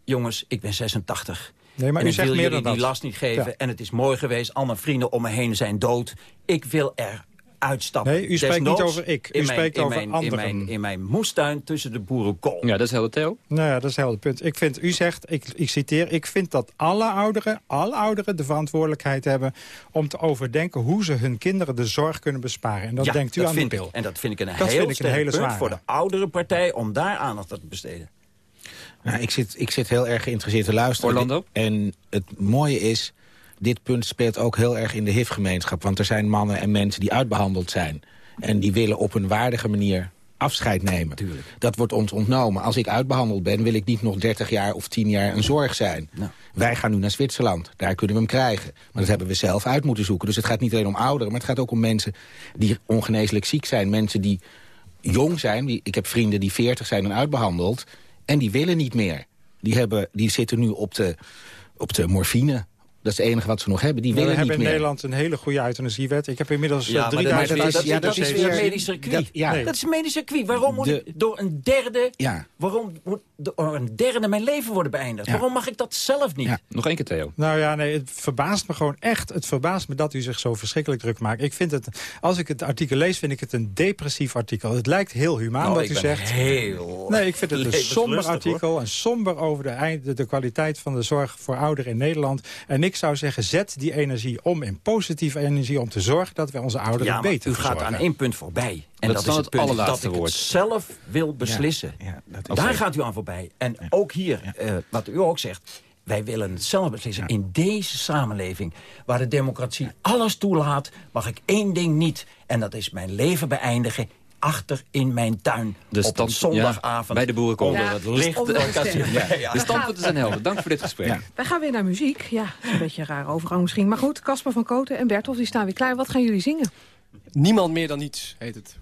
jongens, ik ben 86. Nee, maar en u ik zegt wil meer jullie dan die last niet geven. En het is mooi geweest. Al mijn vrienden om me heen zijn dood. Ik wil er uitstappen. Nee, u spreekt niet over ik. U spreekt mijn, over mijn, anderen. In mijn, in mijn moestuin tussen de boerenkool. Ja, dat is helder, Theo. Nou ja, dat is helder punt. Ik vind, u zegt, ik, ik citeer, ik vind dat alle ouderen, alle ouderen de verantwoordelijkheid hebben om te overdenken hoe ze hun kinderen de zorg kunnen besparen. En dat denkt u aan de pil. En dat vind ik een dat heel vind ik een hele punt voor de oudere partij om daar aandacht aan te besteden. Nou, ik, zit, ik zit heel erg geïnteresseerd te luisteren. Orlando? En het mooie is, dit punt speelt ook heel erg in de HIV-gemeenschap. Want er zijn mannen en mensen die uitbehandeld zijn. En die willen op een waardige manier afscheid nemen. Tuurlijk. Dat wordt ons ontnomen. Als ik uitbehandeld ben, wil ik niet nog 30 jaar of 10 jaar een zorg zijn. Nou. Wij gaan nu naar Zwitserland. Daar kunnen we hem krijgen. Maar dat hebben we zelf uit moeten zoeken. Dus het gaat niet alleen om ouderen, maar het gaat ook om mensen die ongeneeslijk ziek zijn. Mensen die jong zijn. Ik heb vrienden die 40 zijn en uitbehandeld. En die willen niet meer. Die, hebben, die zitten nu op de, op de morfine Dat is het enige wat ze nog hebben. Die willen we hebben niet in meer. Nederland een hele goede euthanasiewet. Ik heb inmiddels Ja, uh, maar 3000 dat, dat, ja, dat, dat is is weer een medisch circuit. dat- ja. Dat is een medisch circuit. Waarom moet De- ik door een derde... Ja. Waarom moet door een derde mijn leven worden beëindigd? Ja. Waarom mag ik dat zelf niet? Ja. Nog één keer, Theo. Nou ja, nee, het verbaast me gewoon echt. Het verbaast me dat u zich zo verschrikkelijk druk maakt. Ik vind het, als ik het artikel lees, vind ik het een depressief artikel. Het lijkt heel humaan Nou, wat ik u ben zegt. heel Nee, ik vind het een somber hoor. artikel. En somber over de, de kwaliteit van de zorg voor ouderen in Nederland. En ik zou zeggen, zet die energie om in positieve energie... om te zorgen dat we onze ouderen Ja, maar beter u gaat verzorgen. aan één punt voorbij. En Dat dat, is dan is het punt dat ik woord. het zelf wil beslissen. Ja, Daar gaat u aan voorbij. En ook hier, eh, wat u ook zegt... wij willen het zelf beslissen. In deze samenleving, waar de democratie alles toelaat... mag ik één ding niet. En dat is mijn leven beëindigen achter in mijn tuin. De op een zondagavond. ja, bij de Ja, het licht. Ja, ja. De standpunten zijn helder. Dank voor dit gesprek. Ja. Wij gaan weer naar muziek. Ja, dat is een beetje een rare overgang misschien. Maar goed, Casper van Koten en Bertolf die staan weer klaar. Wat gaan jullie zingen? Niemand meer dan niets, heet het.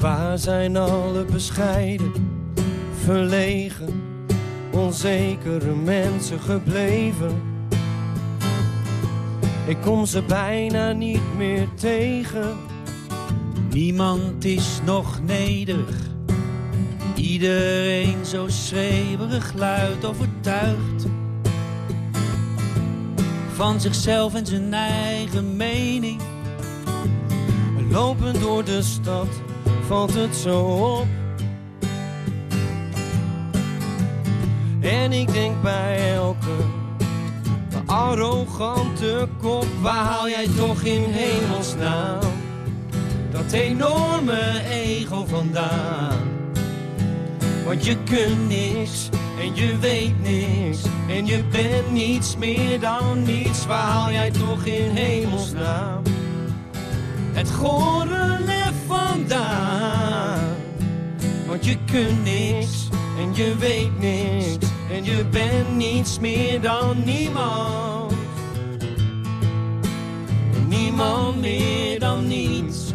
Waar zijn alle bescheiden, verlegen, onzekere mensen gebleven? Ik kom ze bijna niet meer tegen. Niemand is nog nederig. Iedereen zo schreeuwerig luid overtuigd. Van zichzelf en zijn eigen mening. Lopen door de stad valt het zo op. En ik denk bij elke arrogante kop, waar haal jij toch in hemelsnaam dat enorme ego vandaan? Want je kunt niks en je weet niks en je bent niets meer dan niets. Waar haal jij toch in hemelsnaam het gore vandaan? Want je kunt niks en je weet niks en je bent niets meer dan niemand. Niemand meer dan niets.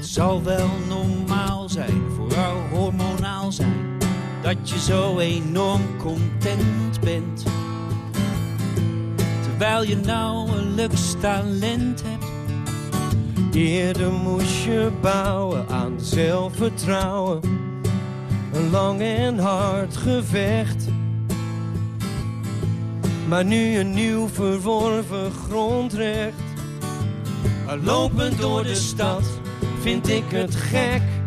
Zal wel dat je zo enorm content bent. Terwijl je nauwelijks talent hebt. Eerder moest je bouwen aan zelfvertrouwen. Een lang en hard gevecht. Maar nu een nieuw verworven grondrecht. Lopend door de stad vind ik het gek.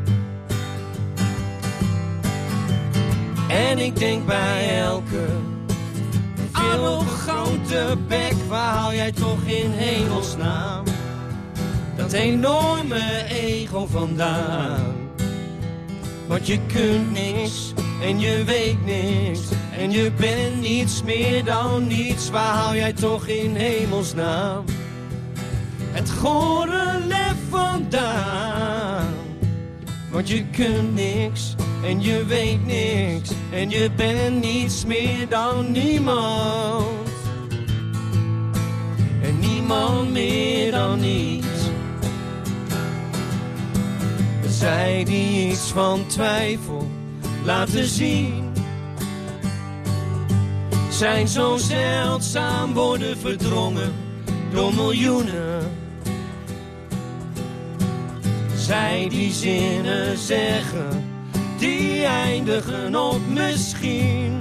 En ik denk bij elke arrogante bek, waar haal jij toch in hemelsnaam dat enorme ego vandaan? Want je kunt niks en je weet niks en je bent niets meer dan niets. Waar haal jij toch in hemelsnaam het gore lef vandaan? Want je kunt niks en je weet niks en je bent niets meer dan niemand. En niemand meer dan niets. Zij die iets van twijfel laten zien. Zijn zo zeldzaam worden verdrongen door miljoenen. Zij die zinnen zeggen, eindigen op misschien.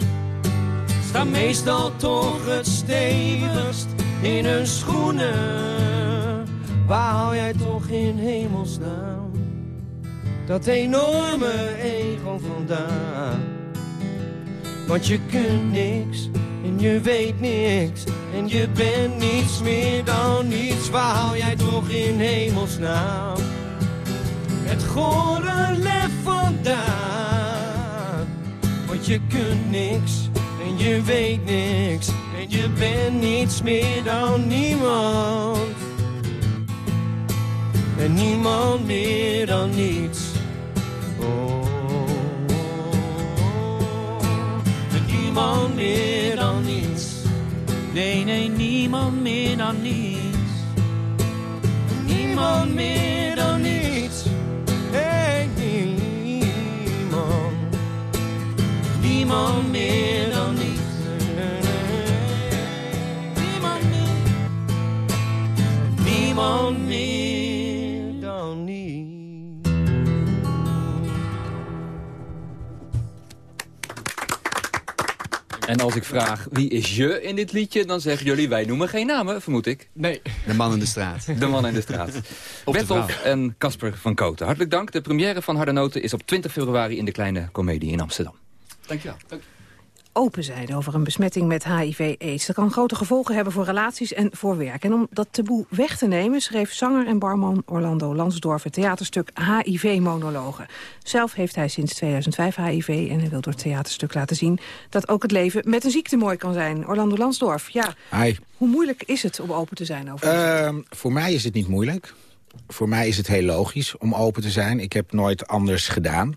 Staan meestal toch het stevigst in hun schoenen. Waar haal jij toch in hemelsnaam dat enorme ego vandaan? Want je kunt niks en je weet niks en je bent niets meer dan niets. Waar haal jij toch in hemelsnaam het gore lef vandaan? Want je kunt niks en je weet niks en je bent niets meer dan niemand. En niemand meer dan niets. Oh, En niemand meer dan niets. Nee, nee, niemand meer dan niets. Niemand meer dan niets. Niemand meer dan niets. Niemand meer. Niemand meer dan. En als ik vraag wie is je in dit liedje, dan zeggen jullie wij noemen geen namen, vermoed ik. Nee. De man in de straat. De man in de straat. Bertolf en Casper van Koten. Hartelijk dank. De première van Harde Noten is op 20 februari in de Kleine Comedie in Amsterdam. Dankjewel. open zijn over een besmetting met HIV-AIDS. Dat kan grote gevolgen hebben voor relaties en voor werk. En om dat taboe weg te nemen schreef zanger en barman Orlando Lansdorf... het theaterstuk HIV-monologen. Zelf heeft hij sinds 2005 HIV en hij wil door het theaterstuk laten zien... dat ook het leven met een ziekte mooi kan zijn. Orlando Lansdorf, ja, Hi. hoe moeilijk is het om open te zijn over Ehm, voor mij is het niet moeilijk. Voor mij is het heel logisch om open te zijn. Ik heb nooit anders gedaan.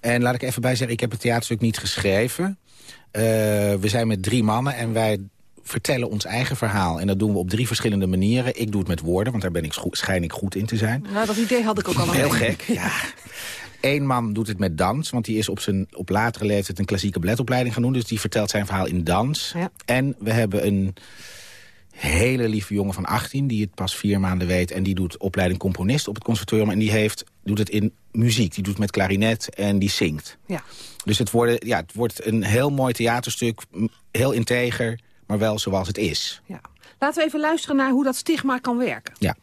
En laat ik even bij zeggen, ik heb het theaterstuk niet geschreven. Eh, we zijn met drie mannen en wij vertellen ons eigen verhaal. En dat doen we op drie verschillende manieren. Ik doe het met woorden, want daar ben ik schijn ik goed in te zijn. Nou, dat idee had ik ook al Heel gek, ja. Eén man doet het met dans, want die is op, zijn, op latere leeftijd een klassieke balletopleiding gaan doen. Dus die vertelt zijn verhaal in dans. En we hebben een hele lieve jongen van 18, die het pas vier maanden weet. En die doet opleiding componist op het conservatorium. En die heeft, doet het in muziek. Die doet het met klarinet en die zingt. Ja. Dus het, worden, ja, het wordt een heel mooi theaterstuk. Heel integer, maar wel zoals het is. Laten we even luisteren naar hoe dat stigma kan werken. Ja.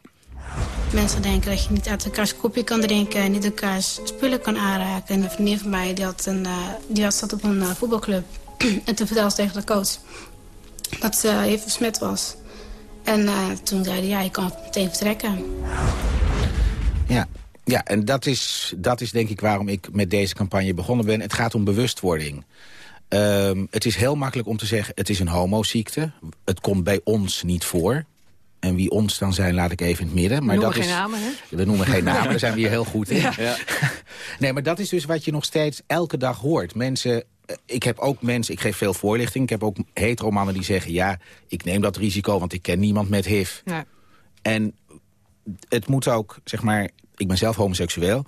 Mensen denken dat je niet uit elkaars kopje kan drinken... niet elkaars spullen kan aanraken. En een vriendin van mij die, had een, eh, die had, zat op een eh, voetbalclub. en toen vertelde ze tegen de coach dat ze even besmet was. En eh, toen zei hij, ja, je kan meteen vertrekken. Ja, ja en dat is, dat is denk ik waarom ik met deze campagne begonnen ben. Het gaat om bewustwording. Ehm, het is heel makkelijk om te zeggen, het is een homoziekte. Het komt bij ons niet voor. En wie ons dan zijn, laat ik even in het midden. Maar we dat noemen is, geen namen, hè? We noemen geen namen, daar zijn we hier heel goed in. Ja. Nee, maar dat is dus wat je nog steeds elke dag hoort. Mensen, ik heb ook mensen, ik geef veel voorlichting. Ik heb ook heteromannen die zeggen... ja, ik neem dat risico, want ik ken niemand met HIV. En het moet ook, zeg maar... Ik ben zelf homoseksueel.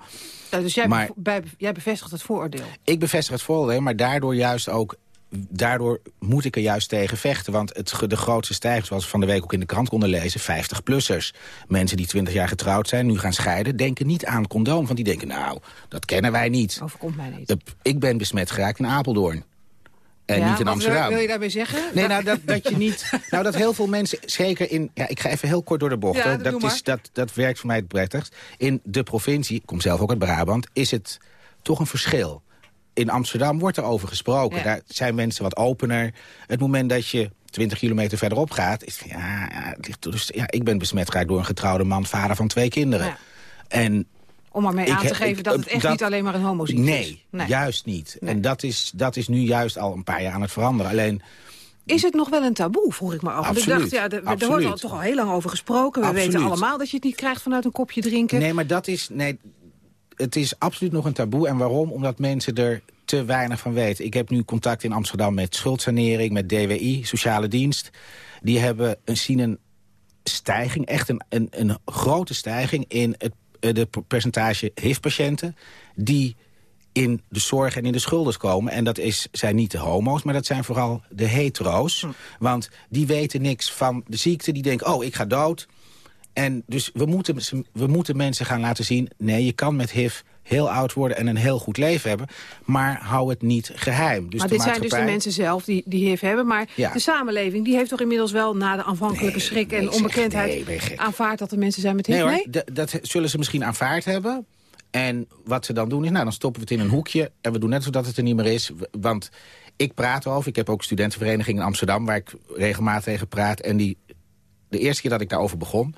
Nou, dus jij, Maar- bij- jij bevestigt het vooroordeel. Ik bevestig het voordeel, maar daardoor juist ook... Daardoor moet ik er juist tegen vechten. Want het, de grootste stijging, zoals we van de week ook in de krant konden lezen... 50-plussers. Mensen die 20 jaar getrouwd zijn, nu gaan scheiden... denken niet aan condoom, want die denken... nou, dat kennen wij niet. Overkomt mij niet. Ik ben besmet geraakt in Apeldoorn. En Ja, niet in wat Amsterdam. Wil, wil je daarmee zeggen? Nee, nou, dat, dat je niet... Nou, dat heel veel mensen, zeker in... Ja, ik ga even heel kort door de bocht. Ja, dat, is, dat, dat werkt voor mij het prettigst. In de provincie, ik kom zelf ook uit Brabant... is het toch een verschil. In Amsterdam wordt er over gesproken. Ja. Daar zijn mensen wat opener. Het moment dat je 20 kilometer verderop gaat... is van, ja, dus, ja, ik ben besmet geraakt door een getrouwde man... vader van twee kinderen. Ja. En Om ermee Ik aan te geven ik- dat het echt dat- niet alleen maar een homoziekte nee, is. juist niet. En dat is, dat is nu juist al een paar jaar aan het veranderen. Alleen... Is het nog wel een taboe, vroeg ik me af. Want ik Absoluut, dacht, ja, er- er wordt absoluut. al, toch al heel lang over gesproken. We Absoluut. weten allemaal dat je het niet krijgt vanuit een kopje drinken. Nee, maar dat is... Nee, het is absoluut nog een taboe. En waarom? Omdat mensen er te weinig van weten. Ik heb nu contact in Amsterdam met schuldsanering, met DWI, sociale dienst. Die hebben een, zien een stijging, echt een, een, een grote stijging... in het eh, de percentage HIV-patiënten die in de zorg en in de schulden komen. En dat is, zijn niet de homo's, maar dat zijn vooral de hetero's. Want die weten niks van de ziekte. Die denken, oh, ik ga dood. En dus we moeten, we moeten mensen gaan laten zien... nee, je kan met HIV heel oud worden en een heel goed leven hebben... maar hou het niet geheim. Dus maar dit zijn dus de mensen zelf die, die HIV hebben. Maar Ja. de samenleving die heeft toch inmiddels wel na de aanvankelijke schrik en zeg, onbekendheid nee, aanvaard dat er mensen zijn met HIV? Nee hoor, dat zullen ze misschien aanvaard hebben. En wat ze dan doen is, nou, dan stoppen we het in een hoekje... en we doen net zodat het er niet meer is. Want ik praat erover. Ik heb ook studentenvereniging in Amsterdam... waar ik regelmatig tegen praat. En die, de eerste keer dat ik daarover begon...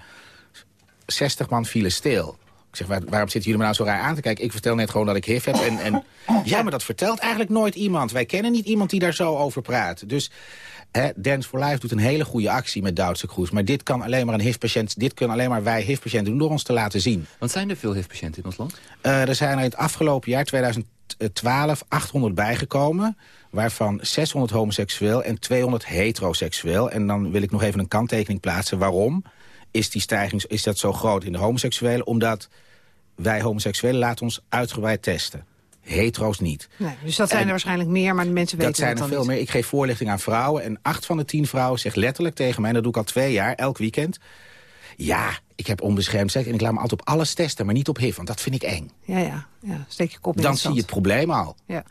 60 man vielen stil. Ik zeg, waarom zitten jullie me nou zo raar aan te kijken? Ik vertel net gewoon dat ik HIV heb. En, en ja, maar dat vertelt eigenlijk nooit iemand. Wij kennen niet iemand die daar zo over praat. Dus Hè, Dance for Life doet een hele goede actie met Duitse Kroes. Maar dit kan alleen maar een HIV-patiënt, dit kunnen alleen maar wij HIV-patiënten doen door ons te laten zien. Want zijn er veel HIV-patiënten in ons land? Uh, er zijn er in het afgelopen jaar, 2012, 800 bijgekomen. Waarvan 600 homoseksueel en 200 heteroseksueel. En dan wil ik nog even een kanttekening plaatsen. Waarom is die stijging is dat zo groot in de homoseksuelen? Omdat wij homoseksuelen laten ons uitgebreid testen hetero's niet. Nee, dus dat zijn er waarschijnlijk meer, maar de mensen weten dat zijn er veel meer. Ik geef voorlichting aan vrouwen en acht van de tien vrouwen zegt letterlijk tegen mij... en dat doe ik al twee jaar, elk weekend... ja, ik heb onbeschermd seks en ik laat me altijd op alles testen... maar niet op HIV, want dat vind ik eng. Ja, ja, ja. steek je kop in Dan zie je het probleem al. Ja.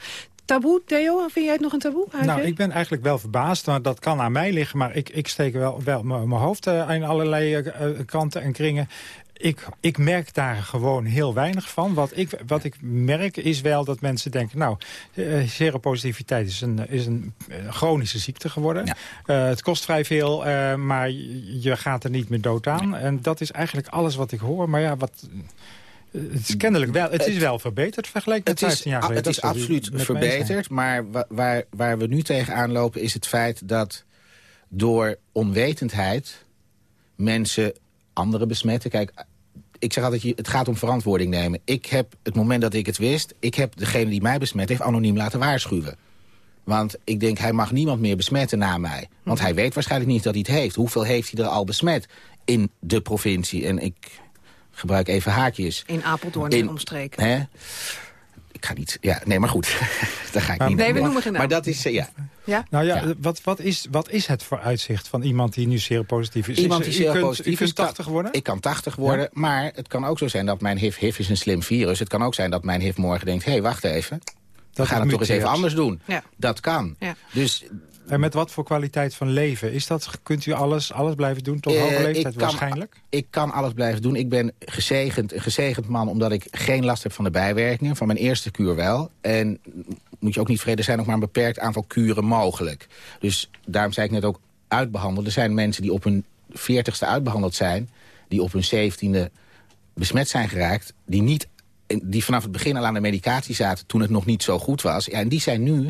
Taboe, Theo, vind jij het nog een taboe? Nou, ik ben eigenlijk wel verbaasd, want dat kan aan mij liggen... maar ik, ik steek wel, wel mijn hoofd uh, in allerlei uh, kanten en kringen ik, ik merk daar gewoon heel weinig van. Wat ik, wat ik merk is wel dat mensen denken... nou, uh, seropositiviteit is een, is een chronische ziekte geworden. Uh, het kost vrij veel, maar je gaat er niet meer dood aan. En dat is eigenlijk alles wat ik hoor. Maar ja, wat... Het is kennelijk wel, het is wel verbeterd vergeleken met 15 jaar geleden. Het is absoluut verbeterd, maar waar, waar we nu tegenaan lopen is het feit dat door onwetendheid mensen anderen besmetten. Kijk, ik zeg altijd, het gaat om verantwoording nemen. Ik heb, het moment dat ik het wist... ik heb degene die mij besmet heeft anoniem laten waarschuwen. Want ik denk, hij mag niemand meer besmetten na mij. Want hij weet waarschijnlijk niet dat hij het heeft. Hoeveel heeft hij er al besmet in de provincie? En ik gebruik even haakjes. In Apeldoorn en omstreken. Hè? Ik ga niet... Ja, nee, maar goed. Daar ga ik niet Nee, we noemen geen Maar dat is... Uh, ja. Ja? Nou ja, Wat, wat, is, wat is het voor uitzicht van iemand die nu seropositief is? Iemand die seropositief is... 80 worden? Ik kan 80 worden, maar het kan ook zo zijn dat mijn HIV... HIV is een slim virus. Het kan ook zijn dat mijn HIV morgen denkt... hé, hey, wacht even. We gaan het toch eens even anders doen. Ja. Dat kan. Ja. Dus en met wat voor kwaliteit van leven? Is dat, kunt u alles, alles blijven doen tot uh, hoge leeftijd ik waarschijnlijk? Ik kan alles blijven doen. Ik ben gezegend, een gezegend man omdat ik geen last heb van de bijwerkingen. Van mijn eerste kuur wel. En moet je ook niet er zijn nog maar een beperkt aantal kuren mogelijk. Dus daarom zei ik net ook uitbehandeld. Er zijn mensen die op hun veertigste uitbehandeld zijn... die op hun zeventiende besmet zijn geraakt... die, niet, die vanaf het begin al aan de medicatie zaten toen het nog niet zo goed was. Ja, en die zijn nu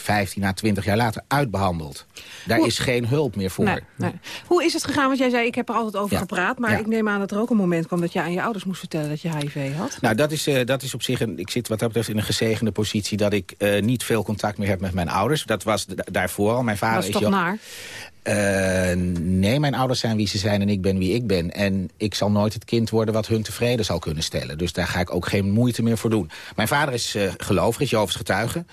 15 à 20 jaar later uitbehandeld. Daar is geen hulp meer voor. Nee, nee. Hoe is het gegaan? Want jij zei, ik heb er altijd over gepraat. Maar ik neem aan dat er ook een moment kwam dat je aan je ouders moest vertellen dat je HIV had. Nou, dat is, uh, dat is op zich, een, ik zit wat dat betreft in een gezegende positie... dat ik uh, niet veel contact meer heb met mijn ouders. Dat was daarvoor al. Mijn vader was is toch naar? Uh, nee, mijn ouders zijn wie ze zijn en ik ben wie ik ben. En ik zal nooit het kind worden wat hun tevreden zal kunnen stellen. Dus daar ga ik ook geen moeite meer voor doen. Mijn vader is uh, gelovig, is Jehovens getuige.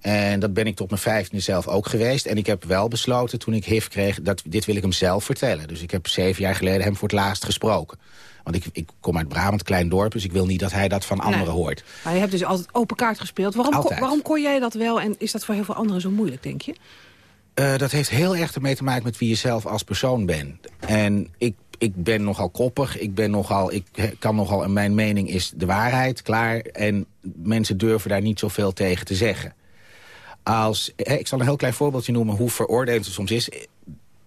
En dat ben ik tot mijn vijftiende zelf ook geweest. En ik heb wel besloten toen ik HIV kreeg, dat dit wil ik hem zelf vertellen. Dus ik heb zeven jaar geleden hem voor het laatst gesproken. Want ik, ik kom uit Brabant, klein dorp, dus ik wil niet dat hij dat van anderen hoort. Maar je hebt dus altijd open kaart gespeeld. Waarom, kon, waarom kon jij dat wel en is dat voor heel veel anderen zo moeilijk, denk je? Uh, dat heeft heel erg ermee te maken met wie je zelf als persoon bent. En ik ik ben nogal koppig, ik ben nogal, ik kan nogal, en mijn mening is de waarheid, klaar. En mensen durven daar niet zoveel tegen te zeggen. Als, ik zal een heel klein voorbeeldje noemen hoe veroordelend het soms is.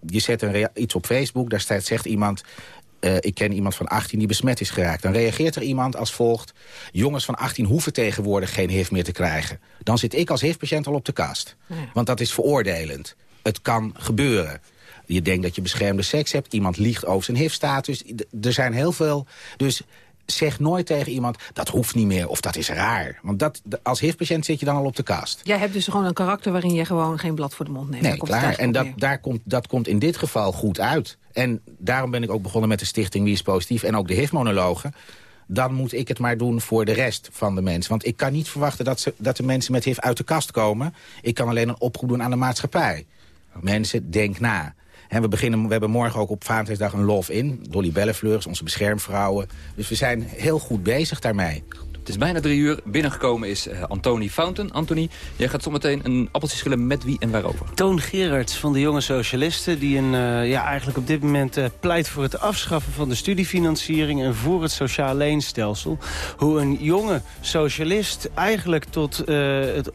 Je zet een iets op Facebook, daar staat, zegt iemand... Uh, ik ken iemand van 18 die besmet is geraakt. Dan reageert er iemand als volgt... jongens van 18 hoeven tegenwoordig geen HIV meer te krijgen. Dan zit ik als HIV-patiënt al op de kast. Ja. Want dat is veroordelend. Het kan gebeuren. Je denkt dat je beschermde seks hebt. Iemand liegt over zijn HIV-status. Er zijn heel veel... Dus zeg nooit tegen iemand, dat hoeft niet meer of dat is raar. Want dat, als HIV-patiënt zit je dan al op de kast. Jij hebt dus gewoon een karakter waarin je gewoon geen blad voor de mond neemt. Nee, klaar. En dat, daar komt, dat komt in dit geval goed uit. En daarom ben ik ook begonnen met de stichting Wie is Positief... en ook de HIV-monologen. Dan moet ik het maar doen voor de rest van de mensen. Want ik kan niet verwachten dat, ze, dat de mensen met HIV uit de kast komen. Ik kan alleen een oproep doen aan de maatschappij. Mensen, denk na. En we, beginnen, we hebben morgen ook op Valentijnsdag een love in. Dolly Bellefleur is onze beschermvrouwen. Dus we zijn heel goed bezig daarmee. Het is bijna drie uur. Binnengekomen is uh, Antony Fountain. Anthony, jij gaat zometeen een appeltje schillen met wie en waarover? Toon Gerards van de Jonge Socialisten... die een, uh, ja, eigenlijk op dit moment uh, pleit voor het afschaffen van de studiefinanciering... en voor het sociaal leenstelsel. Hoe een jonge socialist eigenlijk tot het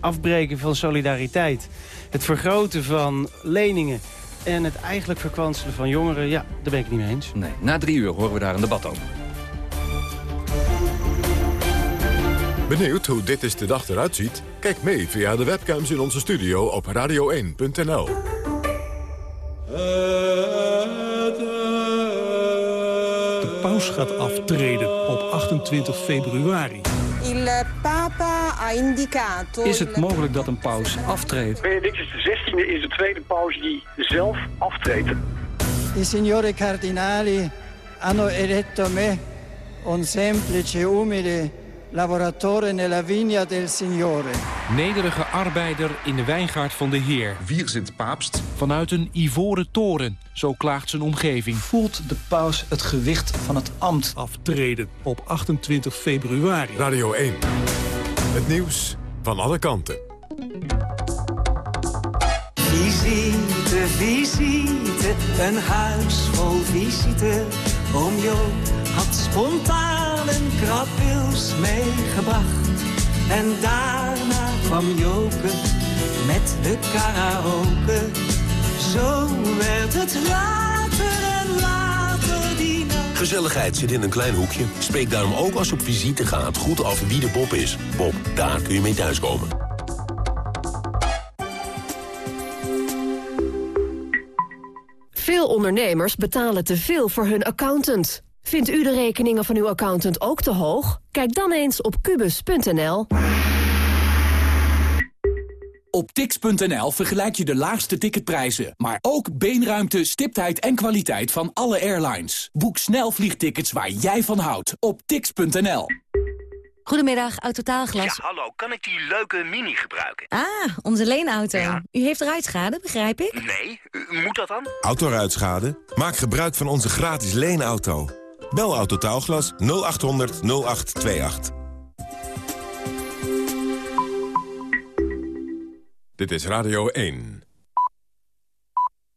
afbreken van solidariteit... het vergroten van leningen en het eigenlijk verkwanselen van jongeren, ja, daar ben ik niet mee eens. Nee, na drie uur horen we daar een debat over. Benieuwd hoe dit is de dag eruit ziet? Kijk mee via de webcams in onze studio op radio1.nl. De paus gaat aftreden op 28 februari. Il Papa ha indicato... Is het mogelijk dat een paus aftreedt? Benedictus XVI is de tweede paus die zelf aftreedt. I signori cardinali hanno eletto me, un semplice, umile lavoratore nella vigna del Signore. Nederige arbeider in de wijngaard van de Heer. Wie zit paapst? Vanuit een ivoren toren, zo klaagt zijn omgeving. Voelt de paus het gewicht van het ambt? Aftreden op 28 februari. Radio 1. Het nieuws van alle kanten. Visite, visite, een huis vol visite. Oom Joop had spontaan een krabwils meegebracht. En daarna kwam Joke met de karaoke. Zo werd het later en later die nacht. Gezelligheid zit in een klein hoekje. Spreek daarom ook als je op visite gaat goed af wie de Bob is. Bob, daar kun je mee thuiskomen. Veel ondernemers betalen te veel voor hun accountant. Vindt u de rekeningen van uw accountant ook te hoog? Kijk dan eens op kubus.nl. Op tix.nl vergelijk je de laagste ticketprijzen, maar ook beenruimte, stiptheid en kwaliteit van alle airlines. Boek snel vliegtickets waar jij van houdt op tix.nl. Goedemiddag, Autotaalglas. Ja, hallo. Kan ik die leuke Mini gebruiken? Ah, onze leenauto. U heeft ruitschade, begrijp ik? Nee, u- moet dat dan? Autoruitschade? Maak gebruik van onze gratis leenauto. Bel Autotaalglas 0800 0828. Dit is Radio 1.